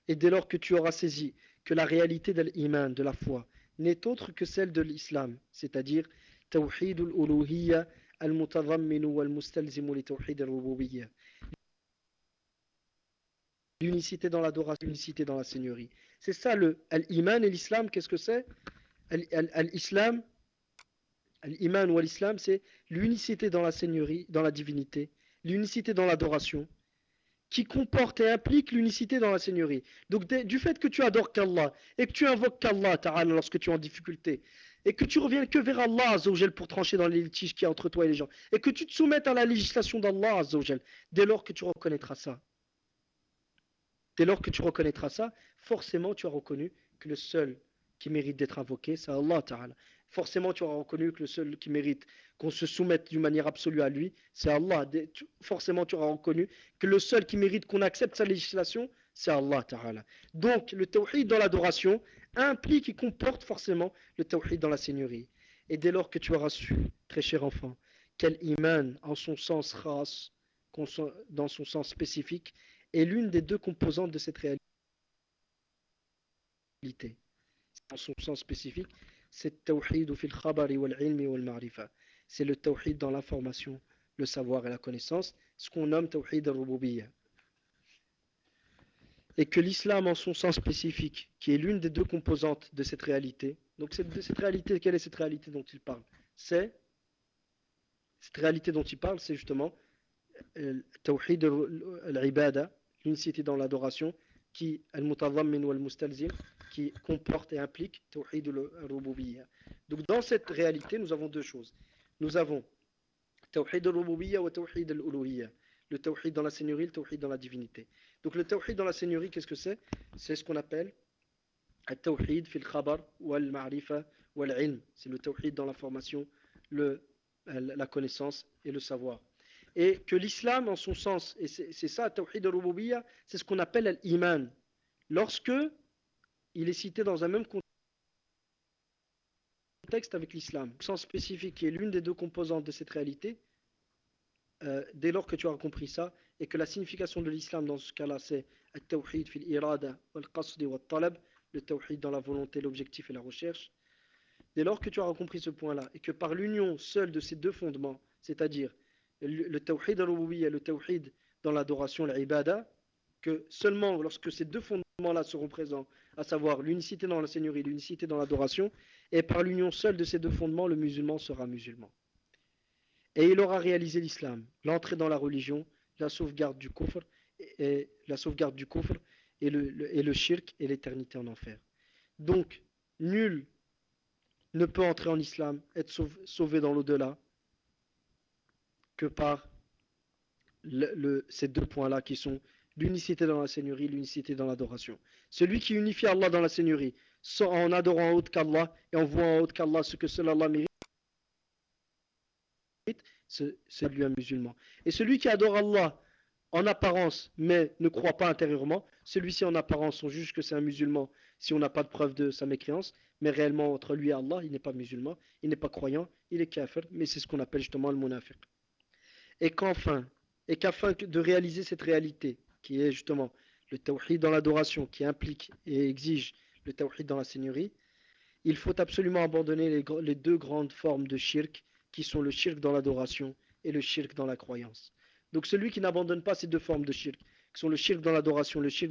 et dès lors que tu auras saisi que la réalité de l'iman, de la foi, n'est autre que celle de l'islam, c'est-à-dire tawhidul uluhiyya wal-mustalzimu li tawhid al-rububiyya. L'unicité dans l'adoration, l'unicité dans la seigneurie. C'est ça le l'iman et l'islam, qu'est-ce que c'est? L'islam, l'iman ou l'islam, c'est l'unicité dans la seigneurie, dans la divinité, l'unicité dans l'adoration, qui comporte et implique l'unicité dans la seigneurie. Donc du fait que tu adores qu'Allah et que tu invoques qu'Allah lorsque tu es en difficulté et que tu reviens que vers Allah pour trancher dans les litiges qu'il y a entre toi et les gens et que tu te soumettes à la législation d'Allah dès lors que tu reconnaîtras ça. Dès lors que tu reconnaîtras ça, forcément tu as reconnu que le seul qui mérite d'être invoqué, c'est Allah Ta'ala. Forcément, tu auras reconnu que le seul qui mérite qu'on se soumette d'une manière absolue à lui, c'est Allah. Forcément, tu auras reconnu que le seul qui mérite qu'on accepte sa législation, c'est Allah. Donc, le tawhid dans l'adoration implique et comporte forcément le tawhid dans la seigneurie. Et dès lors que tu auras su, très cher enfant, quel iman, en son sens ras, dans son sens spécifique, est l'une des deux composantes de cette réalité en son sens spécifique, c'est le tawhid dans l'information, le savoir et la connaissance, ce qu'on nomme tawhid al-rububiyya. Et que l'islam en son sens spécifique, qui est l'une des deux composantes de cette réalité, donc cette, cette réalité, quelle est cette réalité dont il parle? C'est, cette réalité dont il parle, c'est justement euh, tawhid al-ibada, l'unicité dans l'adoration, qui qui comporte et implique tawhid al-rububiyya. Donc dans cette réalité, nous avons deux choses. Nous avons tawhid al-rububiyya ou tawhid al-uluhiyya. Le tawhid dans la seigneurie, le tawhid dans la divinité. Donc le tawhid dans la seigneurie, qu'est-ce que c'est C'est ce qu'on appelle التوحيد في الخبر والمعرفة والعلم c'est le tawhid dans l'information le la connaissance et le savoir et que l'islam en son sens, et c'est ça, Tawhid al c'est ce qu'on appelle l'iman. Lorsque il est cité dans un même contexte avec l'islam, sens spécifique qui est l'une des deux composantes de cette réalité, euh, dès lors que tu auras compris ça, et que la signification de l'islam dans ce cas-là, c'est tawhid fil irada wal qasdi wal talab, le tawhid dans la volonté, l'objectif et la recherche, dès lors que tu auras compris ce point-là, et que par l'union seule de ces deux fondements, c'est-à-dire le tawhid al-rububiyya et le tawhid dans l'adoration, l'ibada, que seulement lorsque ces deux fondements-là seront présents, à savoir l'unicité dans la seigneurie, l'unicité dans l'adoration, et par l'union seule de ces deux fondements, le musulman sera musulman. Et il aura réalisé l'islam, l'entrée dans la religion, la sauvegarde du kufr, et, la sauvegarde du et le, et shirk et l'éternité en enfer. Donc, nul ne peut entrer en islam, être sauvé dans l'au-delà, que par ces deux points-là qui sont l'unicité dans la seigneurie, l'unicité dans l'adoration. Celui qui unifie Allah dans la seigneurie, en adorant en haut qu'Allah et en voit en haut qu'Allah ce que seul Allah mérite, c'est lui un musulman. Et celui qui adore Allah en apparence, mais ne croit pas intérieurement. Celui-ci, en apparence, on juge que c'est un musulman si on n'a pas de preuve de sa mécréance, mais réellement, entre lui et Allah, il n'est pas musulman, il n'est pas croyant, il est kafir, mais c'est ce qu'on appelle justement le munafiq. Et qu'enfin, et qu'afin de réaliser cette réalité, qui est justement le tawhid dans l'adoration, qui implique et exige le tawhid dans la seigneurie, il faut absolument abandonner les, deux grandes formes de shirk, qui sont le shirk dans l'adoration et le shirk dans la croyance. Donc celui qui n'abandonne pas ces deux formes de shirk, qui sont le shirk dans l'adoration, le shirk dans